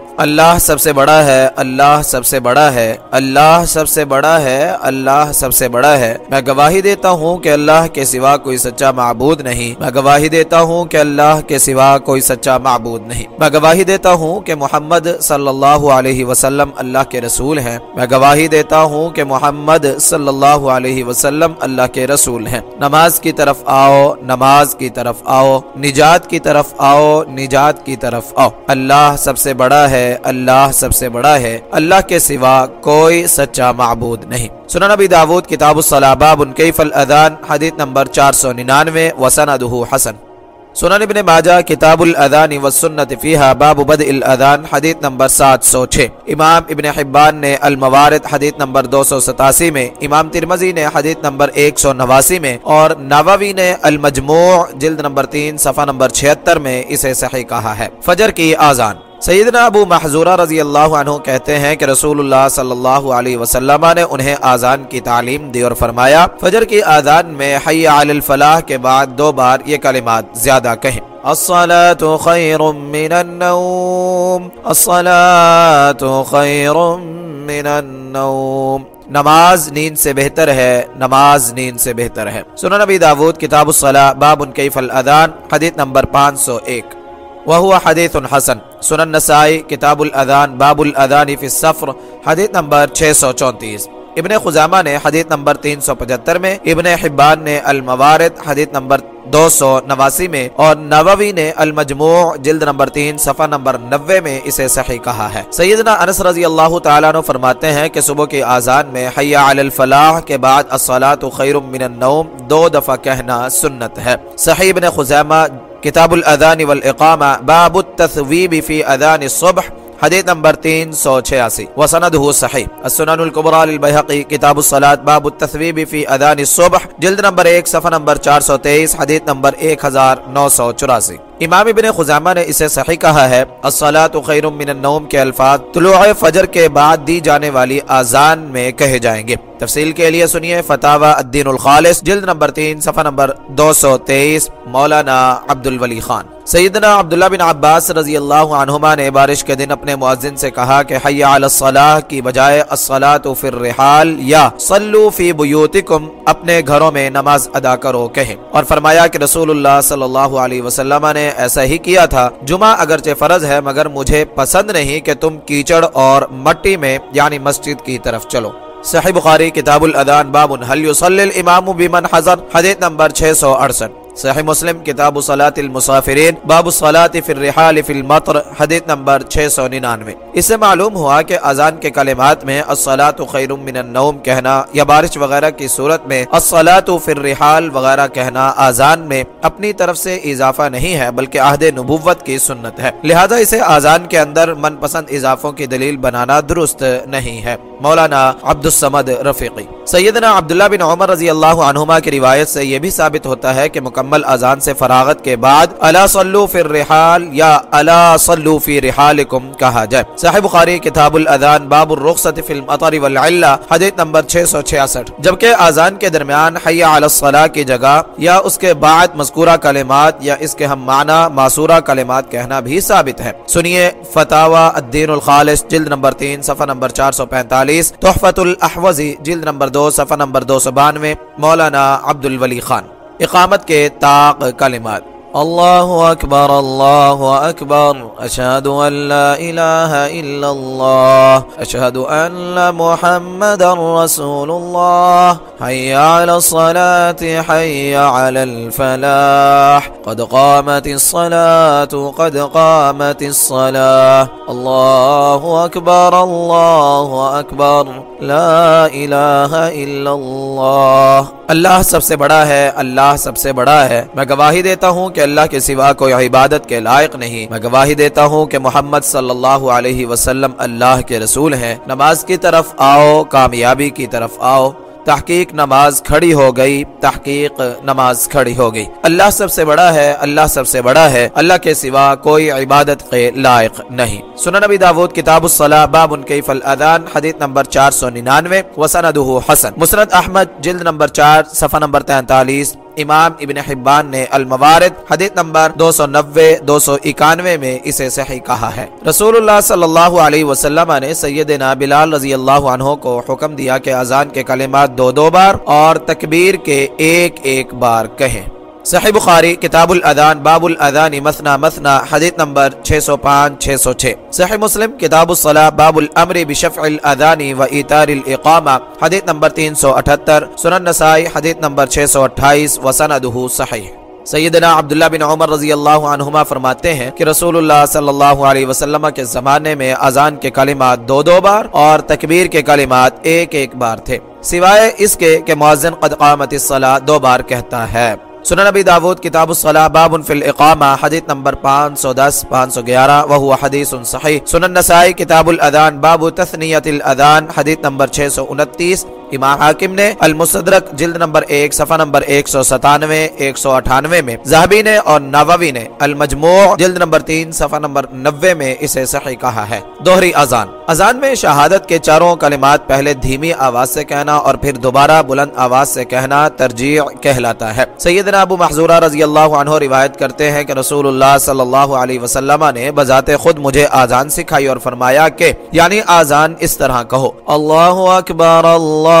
اللہ سب سے بڑا ہے، اللہ سب سے بڑا ہے، اللہ سب سے بڑا ہے، اللہ سب سے بڑا ہے۔ میں گواہی دیتا ہوں کہ اللہ کے سوا کوئی سچا معبود نہیں۔ میں گواہی دیتا ہوں کہ اللہ کے سوا کوئی سچا معبود نہیں۔ میں گواہی دیتا ہوں کہ محمد صلی اللہ علیہ وسلم اللہ کے رسول ہیں۔ میں گواہی دیتا ہوں کہ محمد صلی اللہ علیہ وسلم اللہ کے رسول ہیں۔ نماز کی طرف آؤ، نماز کی طرف آؤ، نجات کی طرف آؤ، نجات کی طرف آؤ۔ اللہ سب سے بڑا ہے اللہ سب سے بڑا ہے، اللہ کے سوا کوئی سچا معبود نہیں۔ سنن نبی داود، کتاب الصلاح، باب کیف الاذان، حدیث نمبر 499 وسندہ حسن۔ سنن ابن ماجہ، کتاب الاذان والسنت فیہا، باب بدء الاذان، حدیث نمبر 706 امام ابن حبان نے الموارد، حدیث نمبر 287 میں، امام ترمزی نے حدیث نمبر 189 میں، اور نووی نے المجموع، جلد نمبر 3 صفحہ نمبر 76 میں اسے صحیح کہا ہے۔ فجر کی آزان سیدنا ابو محضورہ رضی اللہ عنہ کہتے ہیں کہ رسول اللہ صلی اللہ علیہ وسلم نے انہیں آزان کی تعلیم دی اور فرمایا، فجر کی آزان میں حی علی الفلاح کے بعد دو بار یہ کلمات زیادہ کہیں۔ الصلاة خیر من النوم، الصلاة خیر من النوم۔ نماز نیند سے بہتر ہے، نماز نیند سے بہتر ہے۔ سنن نبی داود، کتاب الصلاح، باب ان کیف الادان حدیث نمبر پانچ سو ایک۔ وہ حدیث حسن، سنن نسائی، کتاب الادان باب الادان فی السفر حدیث نمبر 634 ابن خزامہ نے حدیث نمبر 375 میں، ابن حبان نے الموارد، حدیث نمبر دو سو نواسی میں، اور نووی نے المجموع، جلد نمبر تین، صفحہ نمبر نوے میں اسے صحیح کہا ہے۔ سیدنا انس رضی اللہ تعالیٰ عنہ فرماتے ہیں کہ صبح کی آزان میں حیا علی الفلاح، کے بعد الصلاة خیر من النوم، دو دفعہ کہنا سنت ہے۔ صحیح ابن خزامہ کتاب الاذان والاقامہ باب التثویب فی اذان الصبح، حدیث نمبر تین سو چھیاسی وسندہ صحیح۔ السنن القبرى للبیحقی کتاب الصلاة، باب التثویب فی اذان الصبح، جلد نمبر ایک، صفحہ نمبر چار سو تیئیس، حدیث نمبر ایک ہزار نو سو چوراسی۔ امام ابن خزامہ نے اسے صحیح کہا ہے، الصلاة خیر من النوم کے الفاظ طلوع فجر کے بعد دی جانے والی آزان میں کہے جائیں گے۔ تفصیل کے لیے سنیے فتح الدین الخالص، جلد نمبر تین، صفحہ نمبر دو سو تیئیس، مولانا عبد الولی خان۔ سیدنا عبداللہ بن عباس رضی اللہ عنہما نے بارش کے دن اپنے معزن سے کہا کہ حی علی الصلاح کی بجائے الصلاة فی الرحال یا صلو فی بیوتکم، اپنے گھروں میں نماز ادا کرو، کہیں۔ اور فرمایا کہ رسول اللہ صلی اللہ علیہ وسلم نے ایسا ہی کیا تھا۔ جمعہ اگرچہ فرض ہے، مگر مجھے پسند نہیں کہ تم کیچڑ اور مٹی میں یعنی مسجد کی طرف چلو۔ صحیح بخاری، کتاب الادان، باب حل یصلی الامام بمن حضر، حدیث نمبر 668 صحیح مسلم، کتاب صلاة المسافرین، باب صلاة فی الرحال فی المطر، حدیث نمبر 699 اس سے معلوم ہوا کہ اذان کے کلمات میں الصلاة خیر من النوم کہنا یا بارش وغیرہ کی صورت میں الصلاة فی الرحال وغیرہ کہنا اذان میں اپنی طرف سے اضافہ نہیں ہے، بلکہ عہد نبوت کی سنت ہے۔ لہذا اسے اذان کے اندر من پسند اضافوں کی دلیل بنانا درست نہیں ہے۔ مولانا عبد السمد رفیقی۔ سیدنا عبداللہ بن عمر رضی اللہ عنہما کی روایت سے یہ بھی ثابت ہوتا ہے کہ مکمل اذان سے فراغت کے بعد الا صلو فی الرحال یا الا صلو فی رحالکم کہا جائے۔ صحیح بخاری کتاب الاذان باب الرخصت فی المطر والعلہ، حدیث نمبر 666 جبکہ اذان کے درمیان حی علی الصلاح کی جگہ یا اس کے بعد مذکورہ کلمات یا اس کے ہم معنی معصورہ کلمات کہنا بھی ثابت ہے۔ سنیے فتاوی الدین الخالص، جلد نمبر 3 صفحہ نمبر 445 تحفت الاحوزی جلد نمبر دو صفحہ نمبر 292 مولانا عبد الولی خان۔ اقامت کے طاق کلمات۔ الله أكبر الله أكبر. أشهد أن لا إله إلا الله. أشهد أن محمدا رسول الله. حي على الصلاة حي على الفلاح. قد قامت الصلاة قد قامت الصلاة. الله أكبر الله أكبر. لا إله إلا الله. الله سب سے بڑا ہے الله سب سے بڑا ہے. میں گواہی دیتا ہوں کہ اللہ کے سوا کوئی عبادت کے لائق نہیں۔ میں گواہی دیتا ہوں کہ محمد صلی اللہ علیہ وسلم اللہ کے رسول ہیں۔ نماز کی طرف آؤ، کامیابی کی طرف آؤ۔ تحقیق نماز کھڑی ہو گئی، تحقیق نماز کھڑی ہو گئی۔ اللہ سب سے بڑا ہے، اللہ سب سے بڑا ہے۔ اللہ کے سوا کوئی عبادت کے لائق نہیں۔ سنن نبی داود، کتاب الصلاح، باب ان کیف الاذان، حدیث نمبر 499 وسندہ حسن۔ مسند احمد، جلد نمبر 4 صفحہ نمبر 43 امام ابن حبان نے الموارد حدیث نمبر دو سو نوے، دو سو اکانوے میں اسے صحیح کہا ہے۔ رسول اللہ صلی اللہ علیہ وسلم نے سیدنا بلال رضی اللہ عنہ کو حکم دیا کہ اذان کے کلمات دو دو بار اور تکبیر کے ایک ایک بار کہیں۔ صحیح بخاری، کتاب الادان باب الادان مثنا مثنا حدیث نمبر 605 606 صحیح مسلم، کتاب الصلاة، باب الامر بشفع الادان و ایتار الاقامہ حدیث نمبر 378 سنن نسائی، حدیث نمبر 628 وسندہ صحیح۔ سیدنا عبداللہ بن عمر رضی اللہ عنہما فرماتے ہیں کہ رسول اللہ صلی اللہ علیہ وسلم کے زمانے میں اذان کے کلمات دو دو بار اور تکبیر کے کلمات ایک ایک بار تھے۔ سوائے اس کے کہ معزن قد قامت الصلاة دو بار کہتا ہے۔ سنن نبی داود، کتاب الصلاح، باب فی الاقامہ، حدیث نمبر 510 511 وہو حدیث صحیح۔ سنن نسائی، کتاب الادان، باب تثنیت الادان، حدیث نمبر 629 امام حاکم نے المصدرک جلد نمبر 1 صفحہ نمبر 197 198 میں زہبی نے اور نووی نے المجموع جلد نمبر 3 صفحہ نمبر 90 میں اسے صحیح کہا ہے۔ دوہری اذان۔ اذان میں شہادت کے چاروں کلمات پہلے دھیمی آواز سے کہنا اور پھر دوبارہ بلند آواز سے کہنا ترجیح کہلاتا ہے۔ سیدنا ابو محضورہ رضی اللہ عنہ روایت کرتے ہیں کہ رسول اللہ صلی اللہ علیہ وسلم نے بذات خود مجھے آزان سکھائی اور فرمایا کہ یعنی آزان اس طرح کہو، اللہ اکبر، اللہ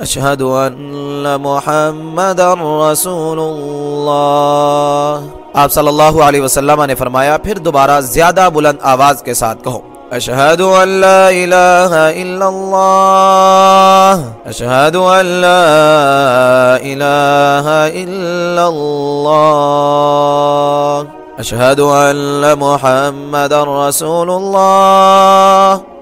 أشهد أن محمد رسول الله. آپ صلی اللہ علیہ وسلم نے فرمایا پھر دوبارہ زیادہ بلند آواز کے ساتھ کہو أشهد أن لا إله إلا الله. أشهد أن لا إله إلا الله. أشهد أن محمد رسول الله.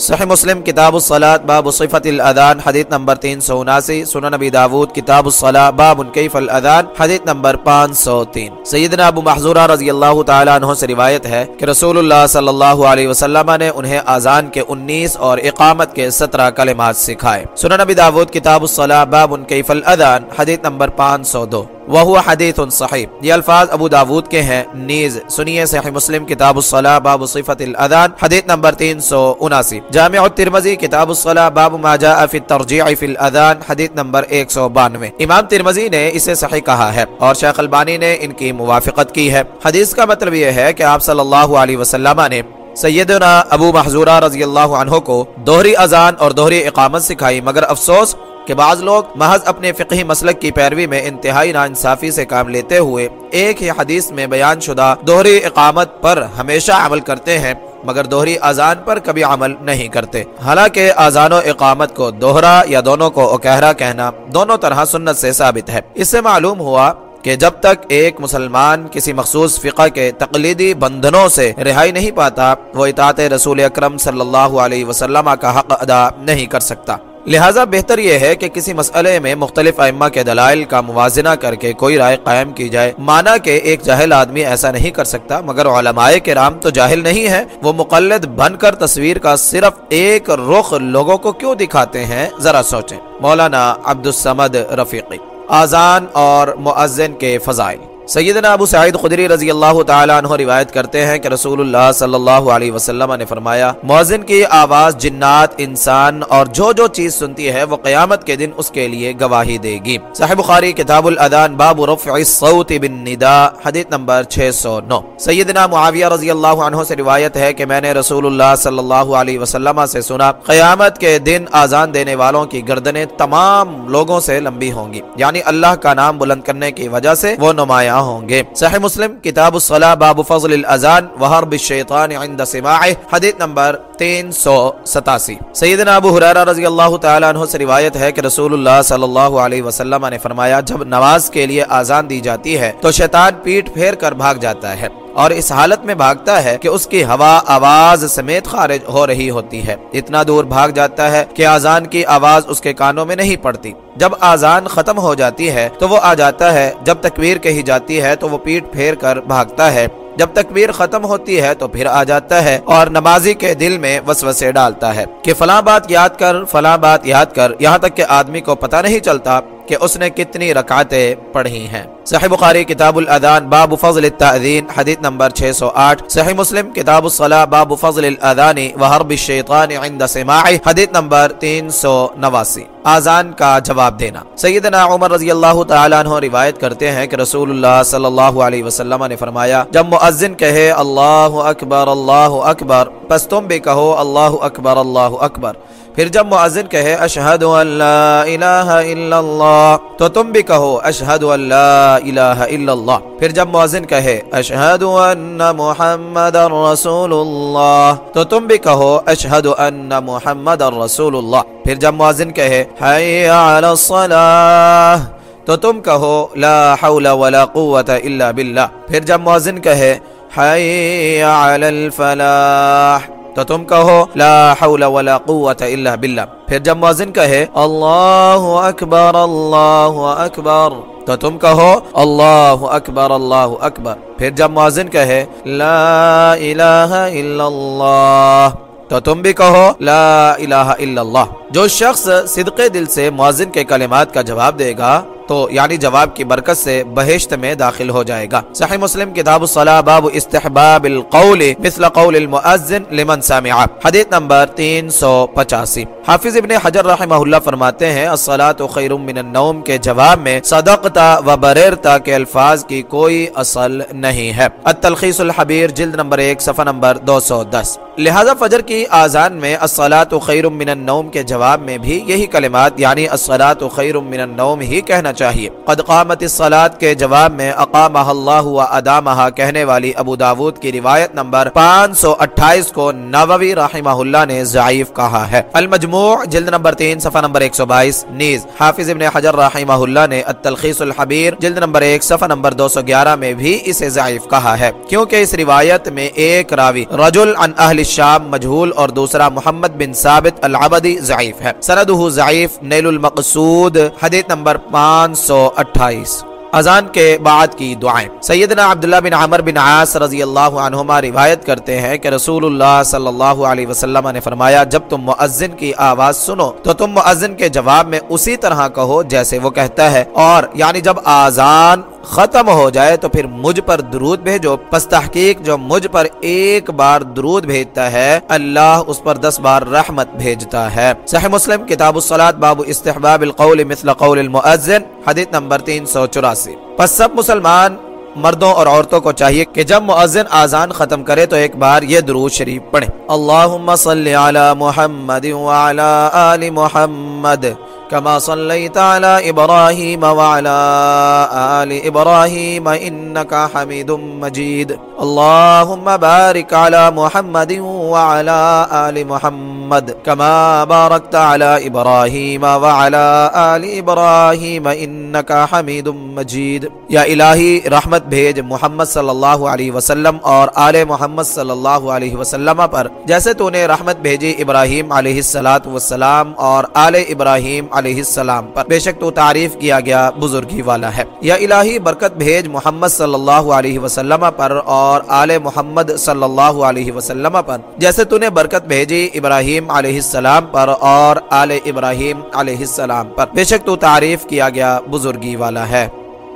صحیح مسلم کتاب الصلاة، باب صفت الادان حدیث نمبر تین سو اناسی، سنن نبی داود، کتاب الصلاة، باب کیف الادان حدیث نمبر پانچ سو تین۔ سیدنا ابو محضورہ رضی اللہ تعالیٰ عنہ سے روایت ہے کہ رسول اللہ صلی اللہ علیہ وسلم نے انہیں آزان کے انیس اور اقامت کے سترہ کلمات سکھائے۔ سنن نبی داود، کتاب الصلاة، باب کیف الادان حدیث نمبر پانچ سو دو۔ وہ حدیث صحیح۔ یہ الفاظ ابو داود کے ہیں، نیز سنیے صحیح مسلم کتاب الصلاة، باب صفت الادان حدیث نمبر تین سو اناسی۔ جامع الترمذی کتاب الصلاة، باب ما جاء فی الترجیع فی الادان حدیث نمبر ایک سو بانوے۔ امام ترمذی نے اسے صحیح کہا ہے اور شیخ البانی نے ان کی موافقت کی ہے۔ حدیث کا مطلب یہ ہے کہ آپ صلی اللہ علیہ وسلم نے سیدنا ابو محضورہ رضی اللہ عنہ کو دوہری اذان اور دوہری اقامت سکھائی، مگر افسوس کہ بعض لوگ محض اپنے فقہی مسلک کی پیروی میں انتہائی ناانصافی سے کام لیتے ہوئے ایک ہی حدیث میں بیان شدہ دوہری اقامت پر ہمیشہ عمل کرتے ہیں، مگر دوہری اذان پر کبھی عمل نہیں کرتے۔ حالانکہ اذان و اقامت کو دوہرا یا دونوں کو اکہرا کہنا دونوں طرح سنت سے ثابت ہے۔ اس سے معلوم ہوا کہ جب تک ایک مسلمان کسی مخصوص فقہ کے تقلیدی بندھنوں سے رہائی نہیں پاتا، وہ اطاعت رسول اکرم صلی اللہ علیہ وسلم کا حق ادا نہیں کر سکتا۔ لہٰذا بہتر یہ ہے کہ کسی مسئلے میں مختلف ائمہ کے دلائل کا موازنہ کر کے کوئی رائے قائم کی جائے۔ مانا کہ ایک جاہل آدمی ایسا نہیں کر سکتا، مگر علماء کرام تو جاہل نہیں ہے وہ مقلد بن کر تصویر کا صرف ایک رخ لوگوں کو کیوں دکھاتے ہیں؟ ذرا سوچیں۔ مولانا عبد السمد رفیقی آزان اور معزن کے فضائل۔ سیدنا ابو سعید خدری رضی اللہ تعالیٰ عنہ روایت کرتے ہیں کہ رسول اللہ صلی اللہ علیہ وسلم نے فرمایا موزن کی آواز جنات، انسان اور جو جو چیز سنتی ہے وہ قیامت کے دن اس کے لیے گواہی دے گی۔ صاحب بخاری کتاب الادان، باب رفع الصوت بالنداء، حدیث نمبر 609 سیدنا معاویہ رضی اللہ عنہ سے روایت ہے کہ میں نے رسول اللہ صلی اللہ علیہ وسلم سے سنا، قیامت کے دن آزان دینے والوں کی گردنیں تمام لوگوں سے لمبی ہوں گی۔ یعنی اللہ کا نام بلند کرنے کی وجہ سے وہ نمایاں ہوں گے۔ صحیح مسلم، کتاب الصلاة، باب فضل الازان وحرب الشیطان عند سماعه، حدیث نمبر تین سو ستاسی۔ سیدنا ابو حرارہ رضی اللہ تعالیٰ عنہ سے روایت ہے کہ رسول اللہ صلی اللہ علیہ وسلم نے فرمایا، جب نواز کے لیے آزان دی جاتی ہے، تو شیطان پیٹ پھیر کر بھاگ جاتا ہے۔ اور اس حالت میں بھاگتا ہے کہ اس کی ہوا آواز سمیت خارج ہو رہی ہوتی ہے۔ اتنا دور بھاگ جاتا ہے کہ آزان کی آواز اس کے کانوں میں نہیں پڑتی۔ جب آزان ختم ہو جاتی ہے تو وہ آ جاتا ہے، جب تکبیر کہی جاتی ہے تو وہ پیٹ پھیر کر بھاگتا ہے۔ جب تکبیر ختم ہوتی ہے تو پھر آ جاتا ہے اور نمازی کے دل میں وسوسے ڈالتا ہے کہ فلاں بات یاد کر، فلاں بات یاد کر، یہاں تک کہ آدمی کو پتہ نہیں چلتا کہ اس نے کتنی رکعتیں پڑھی ہیں۔ صحیح بخاری کتاب الادان باب فضل التعذین حدیث نمبر 608 صحیح مسلم کتاب الصلاة، باب فضل الادان وحرب الشیطان عند سماعی، حدیث نمبر 389 آزان کا جواب دینا۔ سیدنا عمر رضی اللہ تعالیٰ عنہ روایت کرتے ہیں کہ رسول اللہ صلی اللہ علیہ وسلم نے فرمایا، جب مؤذن کہے، اللہ اکبر اللہ اکبر، پس تم بھی کہو، اللہ اکبر اللہ اکبر پھر جب معذن کہے اشہد ان لا الہ الا اللہ تو تم بھی کہو اشہد ان لا الہ الا اللہ پھر جب معذن کہے اشہد ان محمد رسول اللہ تو تم بھی کہو اشہد ان محمد رسول اللہ پھر جب معذن کہے حی علی الصلاة تو تم کہو تو تم کہو، لا حول ولا قوت الا باللہ۔ پھر جب مؤذن کہے، اللہ اکبر اللہ اکبر۔ تو تم کہو، اللہ اکبر اللہ اکبر۔ پھر جب مؤذن کہے، لا الہ الا اللہ۔ تو تم بھی کہو، لا الہ الا اللہ۔ جو شخص صدقے دل سے مؤذن کے کلمات کا جواب دے گا تو یعنی جواب کی برکت سے بہشت میں داخل ہو جائے گا۔ صحیح مسلم کتاب الصلاح، باب استحباب القول، مثل قول المؤذن لمن سامع حدیث نمبر تین سو پچاسی۔ حافظ ابن حجر رحمہ اللہ فرماتے ہیں، الصلاة خیر من النوم کے جواب میں صدقتا و بریرتا کے الفاظ کی کوئی اصل نہیں ہے۔ التلخیص الحبیر، جلد نمبر ایک، صفحہ نمبر دو سو دس۔ لہذا فجر کی آزان میں الصلاة خیر من النوم کے جواب میں بھی یہی کلمات یعنی الصلاة خیر من النوم ہی کہنا چاہیے۔ قد قامت الصلاة کے جواب میں اقامہ اللہ و ادامہ کہنے والی ابو داود کی روایت نمبر پانچ سو اٹھائیس کو نووی رحمہ اللہ نے ضعیف کہا ہے۔ المجموع جلد نمبر تین، صفحہ نمبر ایک سو بائیس، نیز، حافظ ابن حجر رحمہ اللہ نے التلخیص الحبیر، جلد نمبر ایک، صفحہ نمبر دو سو گیارہ میں بھی اسے ضعیف کہا ہے۔ کیونکہ اس روایت میں ایک راوی، رجل عن اہل الشام، مجھول، اور دوسرا محمد بن ثابت العبدی ضعیف ہے۔ سندہ ضعیف، نیل المقصود، حدیث نمبر پانچ سو اٹھائیس۔ اذان کے بعد کی دعائیں۔ سیدنا عبداللہ بن عمر بن عاص رضی اللہ عنہما روایت کرتے ہیں کہ رسول اللہ صلی اللہ علیہ وسلم نے فرمایا، جب تم مؤذن کی آواز سنو، تو تم مؤذن کے جواب میں اسی طرح کہو جیسے وہ کہتا ہے۔ اور یعنی جب آزان ختم ہو جائے تو پھر مجھ پر درود بھیجو۔ پس تحقیق جو مجھ پر ایک بار درود بھیجتا ہے، اللہ اس پر دس بار رحمت بھیجتا ہے۔ صحیح مسلم، کتاب الصلاة باب استحباب القول مثل قول المؤذن، حدیث نمبر تین سو چوراسی۔ پس سب مسلمان مردوں اور عورتوں کو چاہیے کہ جب مؤذن آزان ختم کرے تو ایک بار یہ درود شریف پڑھے۔ اللہم صلی علی محمد وعلا آل محمد كما صليت على إبراهيم وعلى آل إبراهيم إنك حميد مجيد اللهم بارك على محمد وعلى آل محمد كما باركت على إبراهيم وعلى آل إبراهيم إنك حميد مجيد یا الہی رحمت بھیج محمد صلی اللہ علیہ وسلم اور آل محمد صلی اللہ علیہ وسلم پر، جیسے تو نے رحمت بھیجی ابراہیم علیہ السلام اور آل ابراہیم علیہ السلام پر۔ بے شک تو تعریف کیا گیا بزرگی والا ہے۔ یا الہی برکت بھیج محمد صلی اللہ علیہ وسلم پر اور آل محمد صلی اللہ علیہ وسلم پر۔ جیسے تو نے برکت بھیجی ابراہیم علیہ السلام پر اور آل ابراہیم علیہ السلام پر۔ بے شک تو تعریف کیا گیا بزرگی والا ہے۔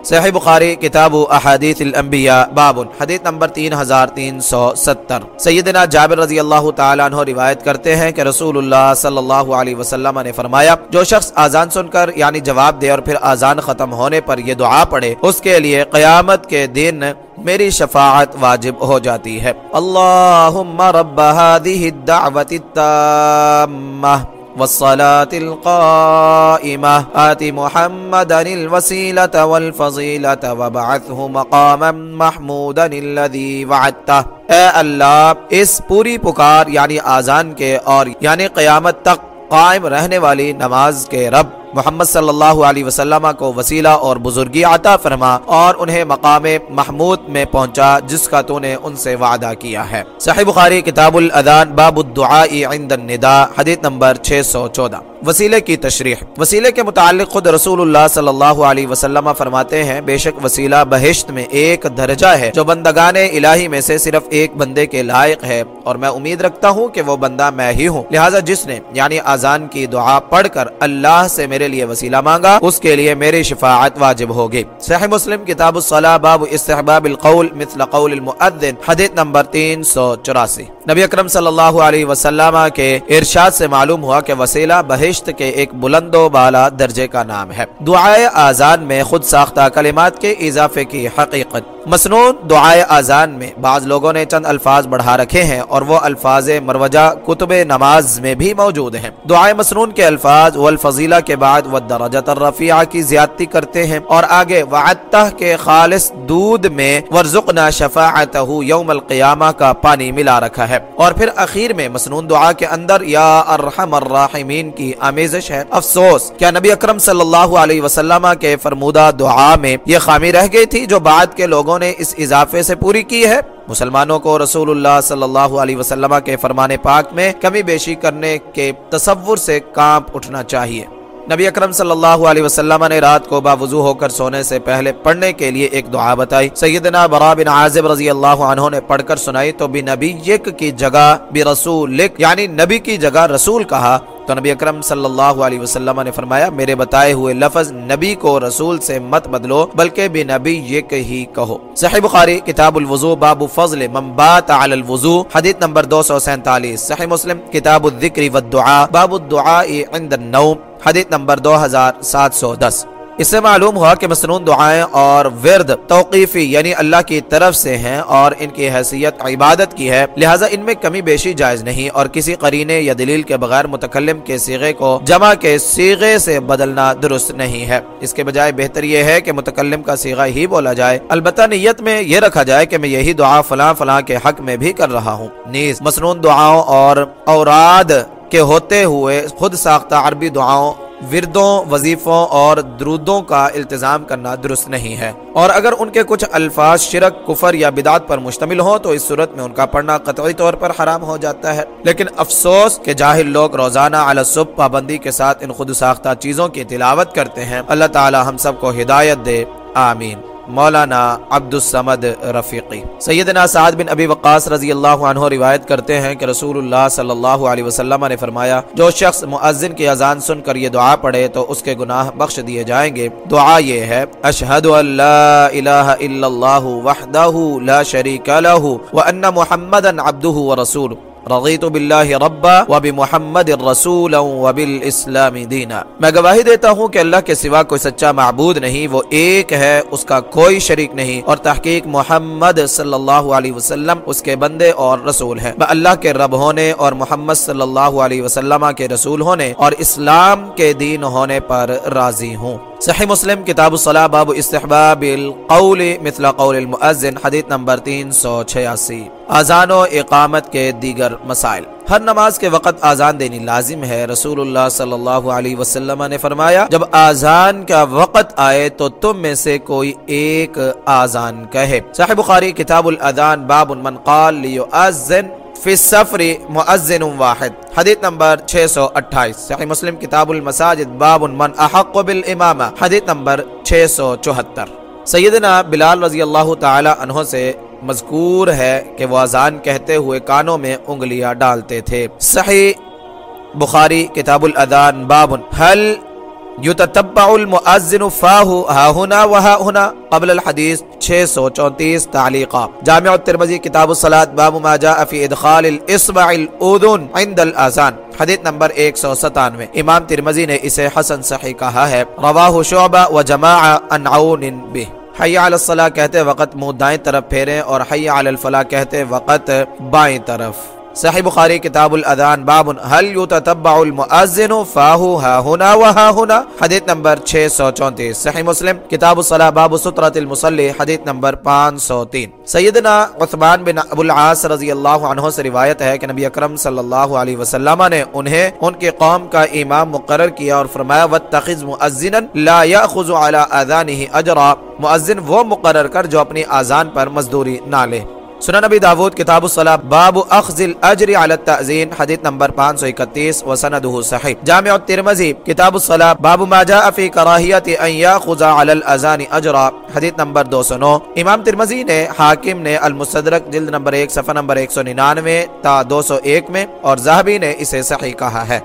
صحیح بخاری، کتاب احادیث الانبیاء، باب، حدیث نمبر تین ہزار تین سو ستر۔ سیدنا جابر رضی اللہ تعالیٰ عنہ روایت کرتے ہیں کہ رسول اللہ صلی اللہ علیہ وسلم نے فرمایا، جو شخص آزان سن کر یعنی جواب دے اور پھر آزان ختم ہونے پر یہ دعا پڑھے، اس کے لیے قیامت کے دن میری شفاعت واجب ہو جاتی ہے۔ اللہم رب هذه الدعوة التامة والصلاة القائمة. آت محمدا الوسيلة والفضيلة وبعثه مقاما محمودا الذي وعدته. اے اللہ، اس پوری پکار یعنی آزان کے اور یعنی قیامت تک قائم رہنے والی نماز کے رب محمد صلی اللہ علیہ وسلم کو وسیلہ اور بزرگی عطا فرما اور انہیں مقام محمود میں پہنچا جس کا تو نے ان سے وعدہ کیا ہے۔ صحیح بخاری کتاب الادان باب الدعاء عند النداء، حدیث نمبر 614 وسیلے کی تشریح۔ وسیلے کے متعلق خود رسول اللہ صلی اللہ علیہ وسلم فرماتے ہیں، بے شک وسیلہ بہشت میں ایک درجہ ہے۔ جو بندگان الہی میں سے صرف ایک بندے کے لائق ہے اور میں امید رکھتا ہوں کہ وہ بندہ میں ہی ہوں۔ لہٰذا جس نے یعنی آزان کی دعا پڑھ کر اللہ سے میرے لیے وسیلہ مانگا، اس کے لیے میری شفاعت واجب ہوگی۔ صحیح مسلم کتاب الصلاح باب استحباب القول مثل قول المؤذن، حدیث نمبر تین سو چوراسی۔ نبی اکرم صلی اللہ علیہ وسلم کے ارشاد سے معلوم ہوا کہ وسیلہ بہشت کے ایک بلند و بالا درجے کا نام ہے۔ دعائے آزان میں خود ساختہ کلمات کے اضافے کی حقیقت مسنون دعائے آزان میں بعض لوگوں نے چند الفاظ بڑھا رکھے ہیں اور وہ الفاظ مروجہ کتب نماز میں بھی موجود ہیں۔ دعائے مسنون کے الفاظ والفضیلہ کے بعد والدرجت الرفیعہ کی زیادتی کرتے ہیں اور آگے وعدتہ کے خالص دودھ میں ورزقنا شفاعتہ یوم القیامہ کا پانی ملا رکھا ہے۔ اور پھر اخیر میں مسنون دعا کے اندر یا ارحم الراحمین کی آمیزش ہے۔ افسوس، کیا نبی اکرم صلی اللہ علیہ وسلم کے فرمودہ دعا میں یہ خامی رہ گئی تھی جو بعد کے لوگوں لوگوں نے اس اضافے سے پوری کی ہے۔ مسلمانوں کو رسول اللہ صلی اللہ علیہ وسلم کے فرمان پاک میں کمی بیشی کرنے کے تصور سے کانپ اٹھنا چاہیے۔ نبی اکرم صلی اللہ علیہ وسلم نے رات کو باوضو ہو کر سونے سے پہلے پڑھنے کے لیے ایک دعا بتائی۔ سیدنا برا بن عازب رضی اللہ عنہ نے پڑھ کر سنائی تو بھی نبی یک کی جگہ بھی رسول یعنی نبی کی جگہ رسول کہا۔ تو نبی اکرم صلی اللہ علیہ وسلم نے فرمایا، میرے بتائے ہوئے لفظ نبی کو رسول سے مت بدلو، بلکہ بھی نبی یہ ہی کہو۔ صحیح بخاری، کتاب الوضو، باب فضل من بات علی الوضو، حدیث نمبر دو سو سینتالیس۔ صحیح مسلم، کتاب الذکر والدعاء، باب الدعاء عند النوم۔ حدیث نمبر دو ہزار سات سو دس۔ اس سے معلوم ہوا کہ مسنون دعائیں اور ورد توقیفی یعنی اللہ کی طرف سے ہیں اور ان کی حیثیت عبادت کی ہے، لہٰذا ان میں کمی بیشی جائز نہیں اور کسی قرینے یا دلیل کے بغیر متکلم کے سیغے کو جمع کے سیغے سے بدلنا درست نہیں ہے۔ اس کے بجائے بہتر یہ ہے کہ متکلم کا سیغہ ہی بولا جائے۔ البتہ نیت میں یہ رکھا جائے کہ میں یہی دعا فلاں فلاں کے حق میں بھی کر رہا ہوں۔ نیز مسنون دعاؤں اور اوراد کے ہوتے ہوئے خود ساختہ عربی دعاؤں، وردوں، وظیفوں اور درودوں کا التزام کرنا درست نہیں ہے۔ اور اگر ان کے کچھ الفاظ شرک، کفر یا بدعت پر مشتمل ہوں، تو اس صورت میں ان کا پڑھنا قطعی طور پر حرام ہو جاتا ہے۔ لیکن افسوس کہ جاہل لوگ روزانہ علصب پابندی کے ساتھ ان خود ساختہ چیزوں کی تلاوت کرتے ہیں۔ اللہ تعالی ہم سب کو ہدایت دے۔ آمین۔ مولانا عبد السمد رفیقی۔ سیدنا سعد بن ابی وقاص رضی اللہ عنہ روایت کرتے ہیں کہ رسول اللہ صلی اللہ علیہ وسلم نے فرمایا، جو شخص مؤذن کی اذان سن کر یہ دعا پڑھے تو اس کے گناہ بخش دیے جائیں گے۔ دعا یہ ہے، اشہد ان لا الہ الا اللہ وحدہ لا شریک لہ وان محمدا عبدہ ورسولہ رضیت باللہ ربا و وبمحمد الرسول وبالاسلام دینا میں گواہی دیتا ہوں کہ اللہ کے سوا کوئی سچا معبود نہیں وہ ایک ہے اس کا کوئی شریک نہیں اور تحقیق محمد صلی اللہ علیہ وسلم اس کے بندے اور رسول ہیں میں اللہ کے رب ہونے اور محمد صلی اللہ علیہ وسلم کے رسول ہونے اور اسلام کے دین ہونے پر راضی ہوں صحیح مسلم، کتاب الصلاح، باب استحباب القول مثل قول المؤذن، حدیث نمبر تین سو چھیاسی۔ آزان و اقامت کے دیگر مسائل۔ ہر نماز کے وقت آزان دینی لازم ہے۔ رسول اللہ صلی اللہ علیہ وسلم نے فرمایا، جب آزان کا وقت آئے تو تم میں سے کوئی ایک آزان کہے۔ صحیح بخاری، کتاب الادان باب من قال لیؤذن۔ فی السفر مؤذن واحد. حدیث نمبر 628 صحیح مسلم کتاب المساجد، باب من احق بالامامہ. حدیث نمبر 674 سیدنا بلال رضی اللہ تعالی عنہ سے مذکور ہے کہ وہ اذان کہتے ہوئے کانوں میں انگلیاں ڈالتے تھے. صحیح بخاری کتاب الادان باب حل یتتبع المؤذن فاہو ہا ہنا وہا ہنا قبل الحدیث 634 تعلیقہ جامع الترمذی کتاب الصلاة، باب ما جاء فی ادخال الاصبع الاذن عند الازان حدیث نمبر 197 امام ترمذی نے اسے حسن صحیح کہا ہے. رواہ شعبہ و جماع انعون بہ حی علی الصلاة کہتے وقت منہ دائیں طرف پھیریں اور حی علی الفلاح کہتے وقت بائیں طرف. صحیح بخاری کتاب الادان باب هل يتتبع المؤذن فاہو ہا ہنا و ہا ہنا حدیث نمبر 634 صحیح مسلم، کتاب الصلاة، باب سترة المصلی حدیث نمبر 503 سیدنا عثمان بن ابو العاص رضی اللہ عنہ سے روایت ہے کہ نبی اکرم صلی اللہ علیہ وسلم نے انہیں، ان کے قوم کا امام مقرر کیا اور فرمایا، واتخذ مؤذنا لا يأخذ على اذانه اجرا مؤذن وہ مقرر کر جو اپنی آزان پر مزدوری نہ لے۔ سنن نبی داود، کتاب الصلاة، باب اخذ الاجر على التأذین حدیث نمبر 531 وسندہ صحیح. جامع الترمذی، کتاب الصلاة، باب ما جاء في کراہیت ان یاخذ على الاذان اجرا، حدیث نمبر 209 امام ترمذی نے، حاکم نے، المستدرک، جلد نمبر 1 صفحہ نمبر 199 تا 201 میں، اور زہبی نے اسے صحیح کہا ہے۔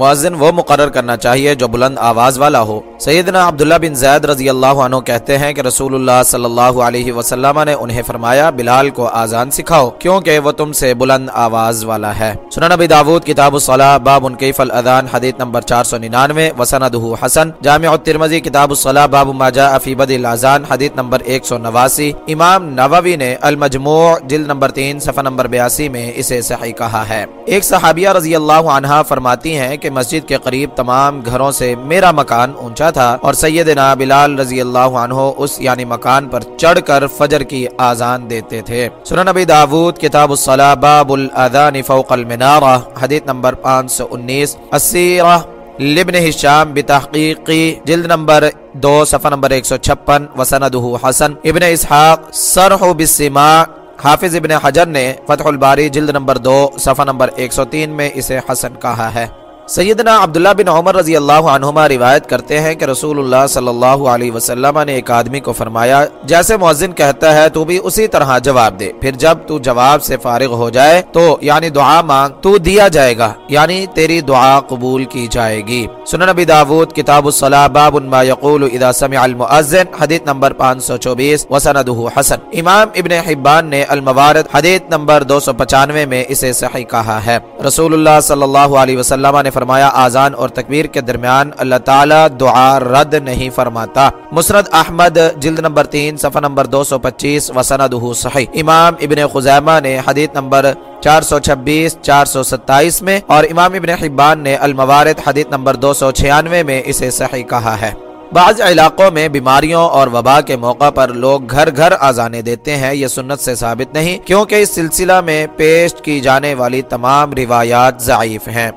مؤذن وہ مقرر کرنا چاہیے جو بلند آواز والا ہو۔ سیدنا عبداللہ بن زید رضی اللہ عنہ کہتے ہیں کہ رسول اللہ صلی اللہ علیہ وسلم نے انہیں فرمایا، بلال کو آزان سکھاؤ، کیونکہ وہ تم سے بلند آواز والا ہے۔ سنن نبی داود، کتاب الصلاح باب کیف الادان حدیث نمبر 499 وسندہ حسن۔ جامع الترمذی، کتاب الصلاح باب ما جاء فی بد الازان حدیث نمبر 189 امام نووی نے المجموع، جلد نمبر 3 صفحہ نمبر 82 میں اسے صحیح کہا ہے۔ ایک صحابیہ رضی اللہ عنہ فرماتی ہیں کہ مسجد کے قریب تمام گھروں سے میرا مکان اونچا تھا اور سیدنا بلال رضی اللہ عنہ اس یعنی مکان پر چڑھ کر فجر کی آزان دیتے تھے۔ سنن نبی داود، کتاب الصلاة، باب الاذان فوق المنارہ، حدیث نمبر 519 السیرہ لبن ہشام بتحقیقی جلد نمبر دو، صفحہ نمبر ایک سو چھپن وسندہ حسن۔ ابن اسحاق سرح بسما حافظ ابن حجر نے فتح الباری، جلد نمبر دو، صفحہ نمبر ایک سو تین میں اسے حسن کہا ہے۔ سیدنا عبداللہ بن عمر رضی اللہ عنہما روایت کرتے ہیں کہ رسول اللہ صلی اللہ علیہ وسلم نے ایک آدمی کو فرمایا، جیسے مؤذن کہتا ہے، تو بھی اسی طرح جواب دے۔ پھر جب تو جواب سے فارغ ہو جائے، تو یعنی دعا مانگ، تو دیا جائے گا۔ یعنی تیری دعا قبول کی جائے گی۔ سنن نبی داود، کتاب الصلاح، باب ما یقول اذا سمع المؤذن، حدیث نمبر 524 وسندہ حسن۔ امام ابن حبان نے الموارد، حدیث نمبر 295 میں اسے صحیح کہا ہے۔ رسول اللہ صلی اللہ علیہ وسلم نے فرمایا، آزان اور تکبیر کے درمیان اللہ تعالیٰ دعا رد نہیں فرماتا۔ مسرد احمد، جلد نمبر تین، صفحہ نمبر دو سو پچیس وسندہ صحیح۔ امام ابن خزیمہ نے حدیث نمبر چار سو چھبیس، چار سو ستائیس میں اور امام ابن حبان نے الموارد حدیث نمبر دو سو چھیانوے میں اسے صحیح کہا ہے۔ بعض علاقوں میں بیماریوں اور وبا کے موقع پر لوگ گھر گھر آزانے دیتے ہیں، یہ سنت سے ثابت نہیں، کیونکہ اس سلسلہ میں پیش کی جانے والی تمام روایات ضعیف ہیں۔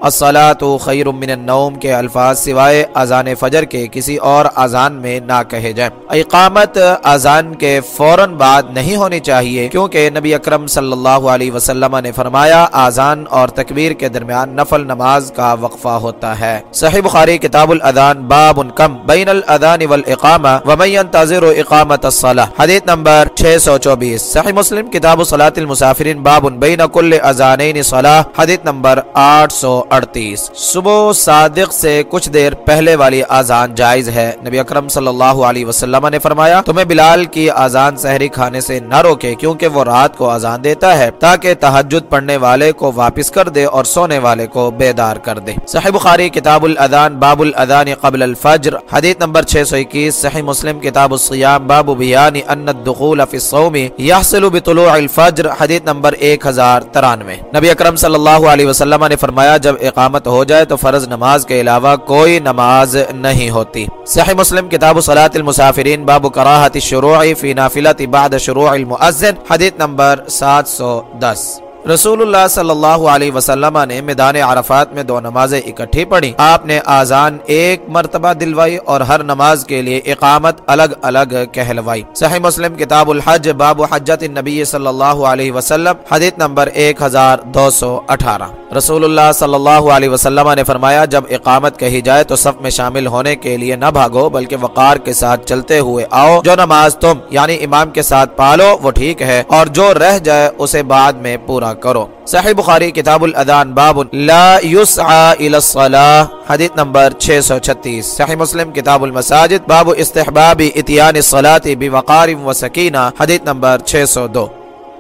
خیر من النوم کے الفاظ سوائے آزان فجر کے کسی اور آزان میں نہ کہے جائیں۔ اقامت آزان کے فوراً بعد نہیں ہونی چاہیے، کیونکہ نبی اکرم صلی اللہ علیہ وسلم نے فرمایا، آزان اور تکبیر کے درمیان نفل نماز کا وقفہ ہوتا ہے۔ صحیح بخاری کتاب الادان باب کم بین ال الاذان والاقامہ ومن ينتظر اقامت الصلاة. حدیث نمبر 624 صحیح مسلم کتاب صلاة المسافرین باب بین کل اذانین صلاة. حدیث نمبر 838 صبح صادق سے کچھ دیر پہلے والی آزان جائز ہے. نبی اکرم صلی اللہ علیہ وسلم نے فرمایا، تمہیں بلال کی آزان سحری کھانے سے نہ روکے، کیونکہ وہ رات کو آزان دیتا ہے، تاکہ تحجد پڑھنے والے کو واپس کر دے اور سونے والے کو بیدار کر دے. صحیح بخاری کتاب الاذان، باب الاذان قبل الفجر. حدیث نمبر نمبر 621 صحیح مسلم، کتاب الصیام، باب بیان ان الدخول فی الصوم یحصل بطلوع الفجر، حدیث نمبر 1093 نبی اکرم صلی اللہ علیہ وسلم نے فرمایا، جب اقامت ہو جائے تو فرض نماز کے علاوہ کوئی نماز نہیں ہوتی۔ صحیح مسلم، کتاب صلاة المسافرین، باب کراہت الشروع فی نافلت بعد شروع المؤذن، حدیث نمبر 710 رسول اللہ صلی اللہ علیہ وسلم نے میدان عرفات میں دو نمازیں اکٹھی پڑھی آپ نے آزان ایک مرتبہ دلوائی اور ہر نماز کے لیے اقامت الگ الگ کہلوائی. صحیح مسلم کتاب الحج باب حجت النبی صلی اللہ علیہ وسلم، حدیث نمبر ایک ہزار دو سو اٹھارہ. رسول اللہ صلی اللہ علیہ وسلم نے فرمایا، جب اقامت کہی جائے تو صف میں شامل ہونے کے لیے نہ بھاگو، بلکہ وقار کے ساتھ چلتے ہوئے آؤ، جو نماز تم یعنی امام کے ساتھ پالو، وہ ٹھیک ہے، اور جو رہ جائے، اسے بعد میں پورا کرو۔ صحیح بخاری، کتاب الادان باب لا يسعى الى الصلاة، حدیث نمبر 636 صحیح مسلم، کتاب المساجد، باب استحباب اتیان الصلاة بوقار وسکینہ حدیث نمبر 602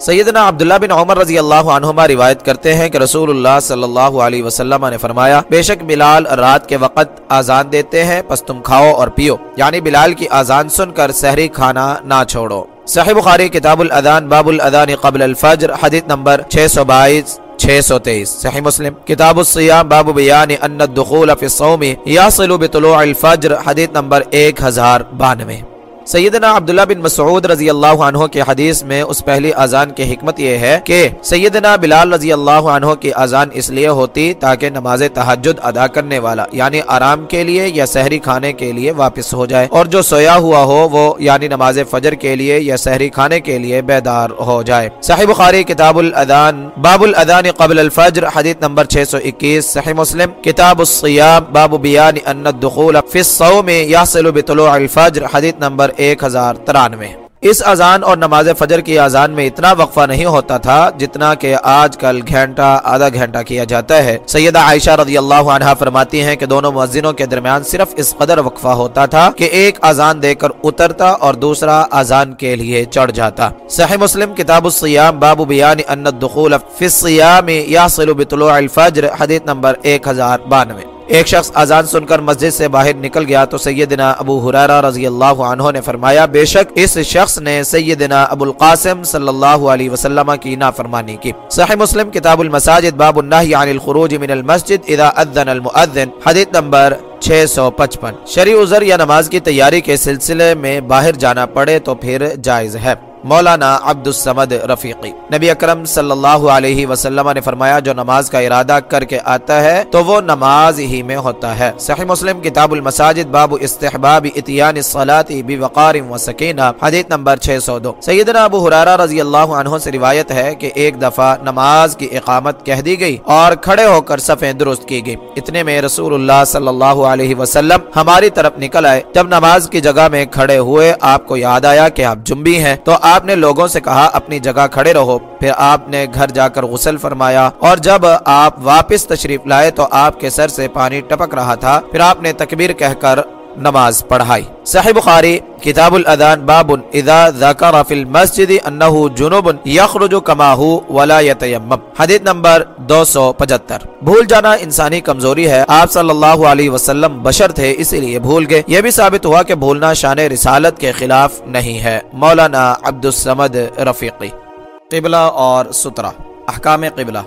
سیدنا عبداللہ بن عمر رضی اللہ عنہما روایت کرتے ہیں کہ رسول اللہ صلی اللہ علیہ وسلم نے فرمایا، بے شک بلال رات کے وقت آزان دیتے ہیں، پس تم کھاؤ اور پیو۔ یعنی بلال کی آزان سن کر سحری کھانا نہ چھوڑو۔ صحیح بخاری کتاب الادان باب الادان قبل الفجر، حدیث نمبر 622 623 صحیح مسلم۔ کتاب الصیام، باب بیان ان الدخول فی الصوم یاصل بطلوع الفجر، حدیث نمبر 1092 سیدنا عبداللہ بن مسعود رضی اللہ عنہ کے حدیث میں اس پہلی اذان کی حکمت یہ ہے کہ سیدنا بلال رضی اللہ عنہ کی اذان اس لیے ہوتی تاکہ نماز تحجد ادا کرنے والا یعنی آرام کے لیے یا سحری کھانے کے لیے واپس ہو جائے اور جو سویا ہوا ہو وہ یعنی نماز فجر کے لیے یا سحری کھانے کے لیے بیدار ہو جائے۔ صحیح بخاری کتاب الادان باب الادان قبل الفجر، حدیث نمبر 621 صحیح مسلم، کتاب الصیام، باب بیان ان الدخول فی الصوم یحصل بطلوع الفجر، حدیث نمبر ایک ہزار ترانوے۔ اس اذان اور نماز فجر کی اذان میں اتنا وقفہ نہیں ہوتا تھا جتنا کہ آج کل گھنٹہ، آدھا گھنٹہ کیا جاتا ہے۔ سیدہ عائشہ رضی اللہ عنہ فرماتی ہیں کہ دونوں مؤذنوں کے درمیان صرف اس قدر وقفہ ہوتا تھا کہ ایک اذان دے کر اترتا اور دوسرا اذان کے لیے چڑھ جاتا۔ صحیح مسلم کتاب الصیام، باب بیان ان الدخول فی الصیام یاصل بطلوع الفجر، حدیث نمبر ایک ہزار بانوے۔ ایک شخص آزان سن کر مسجد سے باہر نکل گیا تو سیدنا ابو حرارہ رضی اللہ عنہ نے فرمایا، بے شک اس شخص نے سیدنا ابو القاسم صلی اللہ علیہ وسلم کی نافرمانی کی۔ صحیح مسلم کتاب المساجد، باب النہی عن الخروج من المسجد اذا اذن المؤذن، حدیث نمبر 655 شریع عذر یا نماز کی تیاری کے سلسلے میں باہر جانا پڑے تو پھر جائز ہے۔ مولانا عبد السمد رفیقی۔ نبی اکرم صلی اللہ علیہ وسلم نے فرمایا، جو نماز کا ارادہ کر کے آتا ہے، تو وہ نماز ہی میں ہوتا ہے۔ صحیح مسلم کتاب المساجد، باب استحباب اتیان الصلاة بوقار و سکینہ، حدیث نمبر 602 سیدنا ابو حرارہ رضی اللہ عنہ سے روایت ہے کہ ایک دفعہ نماز کی اقامت کہہ دی گئی اور کھڑے ہو کر صفیں درست کی گئی۔ اتنے میں رسول اللہ صلی اللہ علیہ وسلم ہماری طرف نکل آئے۔ جب نماز کی جگہ میں کھڑے ہوئے، آپ کو یاد آیا کہ آپ جنبی ہیں، تو آپ آپ نے لوگوں سے کہا، اپنی جگہ کھڑے رہو۔ پھر آپ نے گھر جا کر غسل فرمایا۔ اور جب آپ واپس تشریف لائے تو آپ کے سر سے پانی ٹپک رہا تھا۔ پھر آپ نے تکبیر کہہ کر نماز پڑھائی۔ صحیح بخاری، کتاب الادان باب اذا ذکر فی المسجد انه جنوب یخرج کما هو ولا یتیمم۔ حدیث نمبر 275 بھول جانا انسانی کمزوری ہے۔ آپ صلی اللہ علیہ وسلم بشر تھے اسی لیے بھول گئے۔ یہ بھی ثابت ہوا کہ بھولنا شان رسالت کے خلاف نہیں ہے۔ مولانا عبد السمد رفیقی۔ قبلہ اور سترہ۔ احکام قبلہ۔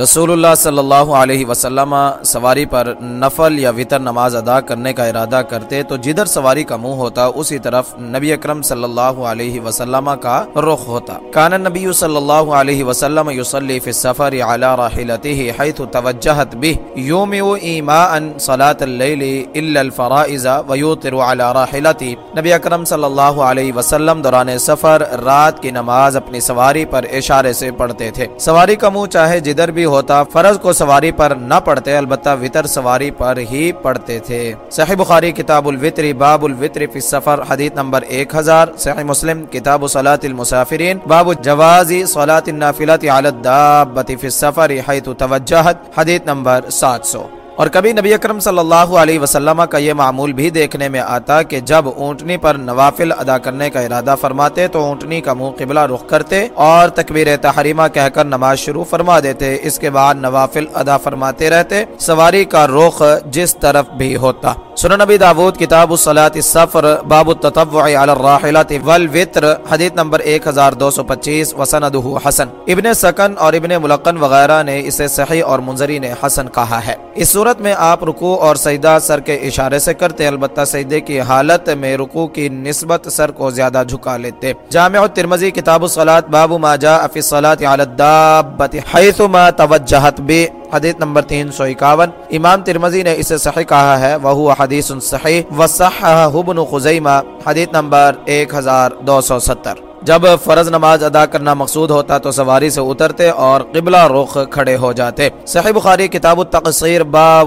رسول اللہ صلی اللہ علیہ وسلم سواری پر نفل یا وطر نماز ادا کرنے کا ارادہ کرتے تو جدھر سواری کا منہ ہوتا اسی طرف نبی اکرم صلی اللہ علیہ وسلم کا رخ ہوتا۔ کان نبی صلی اللہ علیہ وسلم یصلی فی السفر علی راحلته حيث توجهت به یومئ ایماء صلاة اللیل الا الفرائض ویوتر علی راحلته نبی اکرم صلی اللہ علیہ وسلم دوران سفر رات کی نماز اپنی سواری پر اشارے سے پڑھتے تھے۔ سواری کا منہ چاہے جدھر بھی بھی ہوتا، فرض کو سواری پر نہ پڑھتے، البتہ وطر سواری پر ہی پڑھتے تھے۔ صحیح بخاری، کتاب الوطری باب الوطر فی سفر حدیث نمبر ایک ہزار۔ صحیح مسلم، کتاب صلاة المسافرین، باب جوازی صلاة النافلات علی الدابت فی السفر حیث توجہت، حدیث نمبر سات سو۔ اور کبھی نبی اکرم صلی اللہ علیہ وسلم کا یہ معمول بھی دیکھنے میں آتا کہ جب اونٹنی پر نوافل ادا کرنے کا ارادہ فرماتے تو اونٹنی کا منہ قبلہ رخ کرتے اور تکبیر تحریمہ کہہ کر نماز شروع فرما دیتے۔ اس کے بعد نوافل ادا فرماتے رہتے۔ سواری کا رخ جس طرف بھی ہوتا۔ سنن نبی داود، کتاب الصلاة السفر باب التطوع علی الراحلات والوتر، حدیث نمبر 1225 وسندہ حسن۔ ابن سکن اور ابن ملقن وغیرہ نے اسے صحیح اور منظری نے حسن کہا ہے۔ اس صورت میں آپ رکوع اور سجدہ سر کے اشارے سے کرتے، البتہ سجدے کی حالت میں رکوع کی نسبت سر کو زیادہ جھکا لیتے۔ جامع الترمذی، کتاب الصلاة، باب ما جاء فی الصلاة علی الدابت، حیث ما توجہت بے حدیث نمبر تین سو اکاون۔ امام ترمزی نے اسے صحیح کہا ہے وہ حدیث صحیح۔ وصحہ ابن خزیمہ، حدیث نمبر ایک ہزار دو سو ستر۔ جب فرض نماز ادا کرنا مقصود ہوتا تو سواری سے اترتے اور قبلہ رخ کھڑے ہو جاتے۔ صحیح بخاری کتاب التقصیر باب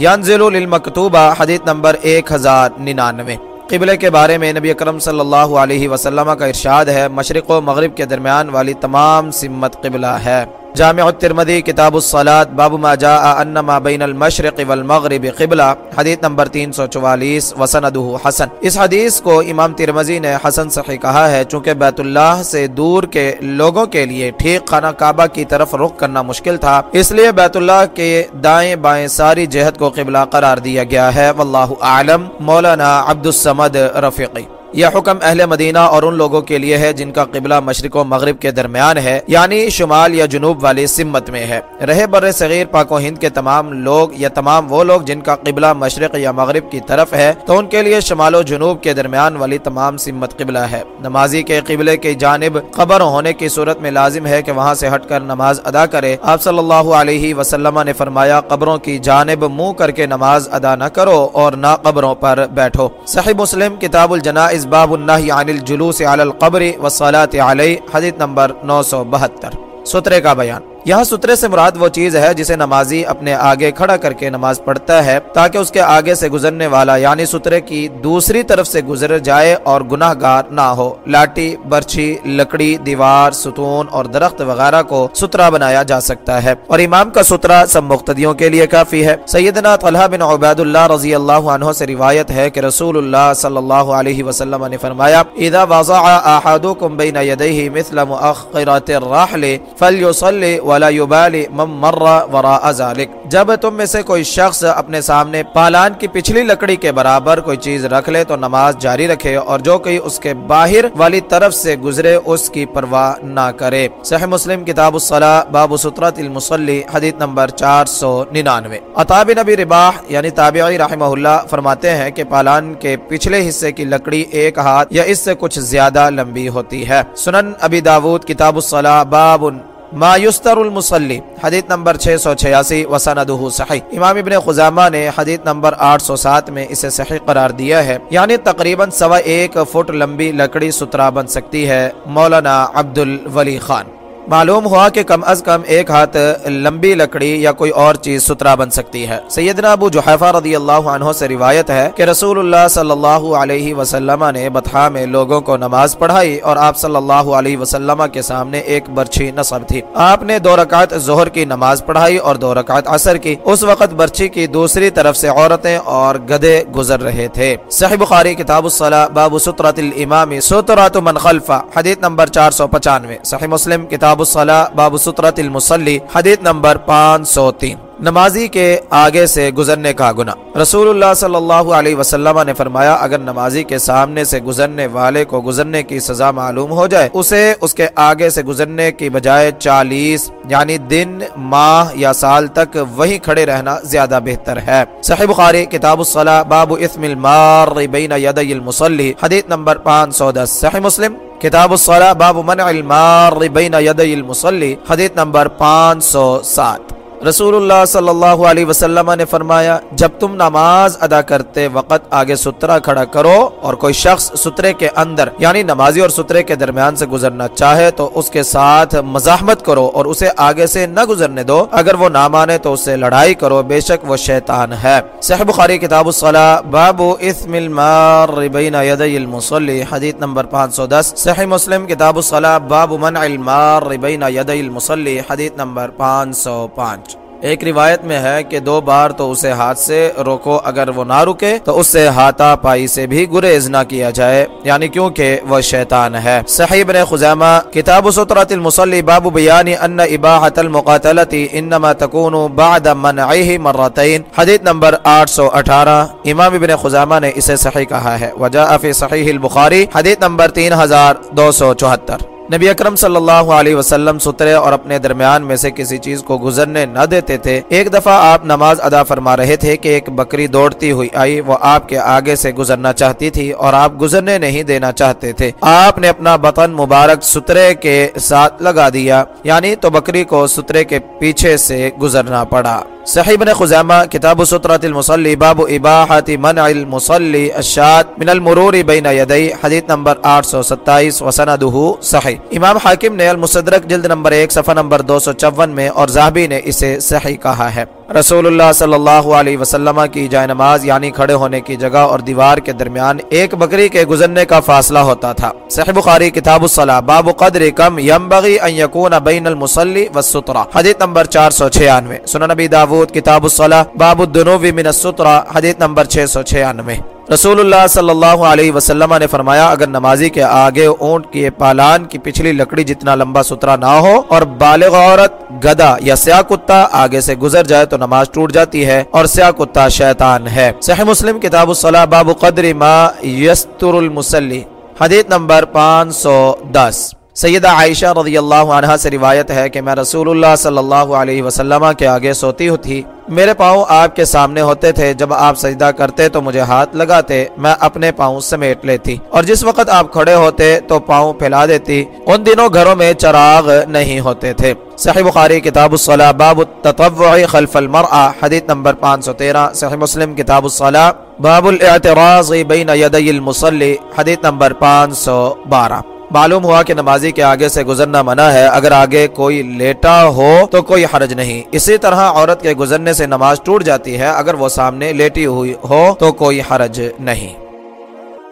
ینزل للمکتوبہ، حدیث نمبر ایک ہزار ننانوے۔ قبلے کے بارے میں نبی اکرم صلی اللہ علیہ وسلم کا ارشاد ہے، مشرق و مغرب کے درمیان والی تمام سمت قبلہ ہے۔ جامع الترمذی، کتاب الصلاة باب ما جاء ان ما بین المشرق والمغرب قبلہ، حدیث نمبر 344 وسندہ حسن۔ اس حدیث کو امام ترمذی نے حسن صحیح کہا ہے، چونکہ بیت اللہ سے دور کے لوگوں کے لیے ٹھیک خانہ کعبہ کی طرف رخ کرنا مشکل تھا، اس لیے بیت اللہ کے دائیں بائیں ساری جہت کو قبلہ قرار دیا گیا ہے۔ واللہ اعلم، مولانا عبد السمد رفیقی۔ یہ حکم اہل مدینہ اور ان لوگوں کے لیے ہے جن کا قبلہ مشرق و مغرب کے درمیان ہے یعنی شمال یا جنوب والی سمت میں ہے۔ رہے بر صغیر پاک و ہند کے تمام لوگ یا تمام وہ لوگ جن کا قبلہ مشرق یا مغرب کی طرف ہے، تو ان کے لیے شمال و جنوب کے درمیان والی تمام سمت قبلہ ہے۔ نمازی کے قبلے کی جانب قبر ہونے کی صورت میں لازم ہے کہ وہاں سے ہٹ کر نماز ادا کرے۔ آپ صلی اللہ علیہ وسلم نے فرمایا، قبروں کی جانب منہ کر کے نماز ادا نہ کرو اور نہ قبروں پر بیٹھو۔ صحیح مسلم کتاب الجنائز باب النہی عن الجلوس علی القبر وصلاة علی حدیث نمبر 972 سترے کا بیان۔ یہاں سترے سے مراد وہ چیز ہے جسے نمازی اپنے آگے کھڑا کر کے نماز پڑھتا ہے تاکہ اس کے آگے سے گزرنے والا یعنی سترے کی دوسری طرف سے گزر جائے اور گناہ گار نہ ہو۔ لاٹی برچھی، لکڑی، دیوار، ستون اور درخت وغیرہ کو سترا بنایا جا سکتا ہے۔ اور امام کا سترا سب مقتدیوں کے لیے کافی ہے۔ سیدنا طلحہ بن عبید اللہ رضی اللہ عنہ سے روایت ہے کہ رسول اللہ صلی اللہ علیہ وسلم نے فرمایا، اذا وضع احدكم بين يديه مثل مؤخرات الرحل فليصلي ولا يبالي من مر وراء ذلك۔ جب تم میں سے کوئی شخص اپنے سامنے پالان کی پچھلی لکڑی کے برابر کوئی چیز رکھ لے تو نماز جاری رکھے اور جو کوئی اس کے باہر والی طرف سے گزرے اس کی پرواہ نہ کرے۔ صحیح مسلم کتاب الصلاح، باب سترت المسلی حدیث نمبر چار سو ننانوے۔ اتاب نبی رباح یعنی تابعی رحمہ اللہ، فرماتے ہیں کہ پالان کے پچھلے حصے کی لکڑی ایک ہاتھ یا اس سے کچھ زیادہ لمبی ہوتی ہے۔ سنن ابی داود، کتاب الصلاح، باب ما یستر المسلی حدیث نمبر 686 وسندہ صحیح۔ امام ابن خزامہ نے حدیث نمبر 807 میں اسے صحیح قرار دیا ہے۔ یعنی تقریباً سوا ایک فٹ لمبی لکڑی سترا بن سکتی ہے، مولانا عبد الولی خان۔ معلوم ہوا کہ کم از کم ایک ہاتھ لمبی لکڑی یا کوئی اور چیز سترا بن سکتی ہے۔ سیدنا ابو جحیفہ رضی اللہ عنہ سے روایت ہے کہ رسول اللہ صلی اللہ علیہ وسلم نے بطحا میں لوگوں کو نماز پڑھائی اور آپ صلی اللہ علیہ وسلم کے سامنے ایک برچھی نصب تھی۔ آپ نے دو رکعت ظہر کی نماز پڑھائی اور دو رکعت عصر کی۔ اس وقت برچھی کی دوسری طرف سے عورتیں اور گدے گزر رہے تھے۔ صحیح بخاری کتاب الصلاح باب سترت الامام سترات من خلفہ، حدیث نمبر چار سو پچانوے۔ صحیح مسلم کتاب باب الصلاة باب سترت المسلی حدیث نمبر پانچ سو تین۔ نمازی کے آگے سے گزرنے کا گناہ۔ رسول اللہ صلی اللہ علیہ وسلم نے فرمایا، اگر نمازی کے سامنے سے گزرنے والے کو گزرنے کی سزا معلوم ہو جائے، اسے اس کے آگے سے گزرنے کی بجائے چالیس یعنی دن، ماہ یا سال تک وہی کھڑے رہنا زیادہ بہتر ہے۔ صحیح بخاری، کتاب الصلاح، باب اسم المار بین یدی المسلی حدیث نمبر پانچ سو دس۔ صحیح مسلم۔ کتاب الصلاح باب منع المار بین یدی المصلی حدیث نمبر پانچ سو سات۔ رسول اللہ صلی اللہ علیہ وسلم نے فرمایا، جب تم نماز ادا کرتے وقت آگے سترا کھڑا کرو اور کوئی شخص سترے کے اندر یعنی نمازی اور سترے کے درمیان سے گزرنا چاہے تو اس کے ساتھ مزاحمت کرو اور اسے آگے سے نہ گزرنے دو۔ اگر وہ نہ مانے تو اسے لڑائی کرو، بے شک وہ شیطان ہے۔ صحیح بخاری کتاب الصلاح، باب اسم المار بین یدی المصلی، حدیث نمبر 510 صحیح مسلم کتاب الصلاح، باب منع المار بین یدی المصلی، حدیث نمبر 505 ایک روایت میں ہے کہ دو بار تو اسے ہاتھ سے روکو، اگر وہ نہ رکے تو اس سے ہاتھا پائی سے بھی گریز نہ کیا جائے۔ یعنی کیونکہ وہ شیطان ہے۔ صحیح بن خزامہ کتاب سترت المسلی باب بیانی ان اباحت المقاتلتی انما تکون بعد منعیہ مرتین۔ حدیث نمبر 818 امام ابن خزامہ نے اسے صحیح کہا ہے۔ وجاء فی صحیح البخاری، حدیث نمبر 3274 نبی اکرم صلی اللہ علیہ وسلم سترے اور اپنے درمیان میں سے کسی چیز کو گزرنے نہ دیتے تھے۔ ایک دفعہ آپ نماز ادا فرما رہے تھے کہ ایک بکری دوڑتی ہوئی آئی، وہ آپ کے آگے سے گزرنا چاہتی تھی اور آپ گزرنے نہیں دینا چاہتے تھے۔ آپ نے اپنا بطن مبارک سترے کے ساتھ لگا دیا یعنی تو بکری کو سترے کے پیچھے سے گزرنا پڑا۔ صحیح بن خزامہ کتاب سترت المصلی، باب اباحت منع المصلی الشات من المرور بین یدی، حدیث نمبر 827 وسندہ صحیح۔ امام حاکم نے المصدرک جلد نمبر ایک، صفحہ نمبر 254 میں اور زہبی نے اسے صحیح کہا ہے۔ رسول اللہ صلی اللہ علیہ وسلم کی جائے نماز یعنی کھڑے ہونے کی جگہ اور دیوار کے درمیان ایک بکری کے گزرنے کا فاصلہ ہوتا تھا۔ صحیح بخاری، کتاب الصلاح باب قدر کم ينبغي ان يكون بين المصلي والسترہ۔ حدیث نمبر 496 سنن نبی داود، کتاب الصلاح باب الدنو من السترہ، حدیث نمبر 696 رسول اللہ صلی اللہ علیہ وسلم نے فرمایا، اگر نمازی کے آگے اونٹ کی پالان کی پچھلی لکڑی جتنا لمبا سترا نہ ہو اور بالغ عورت، گدا یا سیاہ کتا آگے سے گزر جائے تو نماز ٹوٹ جاتی ہے اور سیاہ کتا شیطان ہے۔ صحیح مسلم کتاب الصلاح، باب قدر ما یستر المسلی حدیث نمبر پانچ سو دس۔ سیدہ عائشہ رضی اللہ عنہ سے روایت ہے کہ میں رسول اللہ صلی اللہ علیہ وسلم کے آگے سوتی ہوتی، میرے پاؤں آپ کے سامنے ہوتے تھے، جب آپ سجدہ کرتے تو مجھے ہاتھ لگاتے، میں اپنے پاؤں سمیٹ لیتی۔ اور جس وقت آپ کھڑے ہوتے تو پاؤں پھیلا دیتی، ان دنوں گھروں میں چراغ نہیں ہوتے تھے۔ صحیح بخاری کتاب الصلاح، باب التطوع خلف المرأة، حدیث نمبر 513 صحیح مسلم کتاب الصلاح، باب الاعتراض بین یدی المصلی، حدیث نمبر 512 معلوم ہوا کہ نمازی کے آگے سے گزرنا منع ہے۔ اگر آگے کوئی لیٹا ہو تو کوئی حرج نہیں۔ اسی طرح عورت کے گزرنے سے نماز ٹوٹ جاتی ہے۔ اگر وہ سامنے لیٹی ہوئی ہو تو کوئی حرج نہیں۔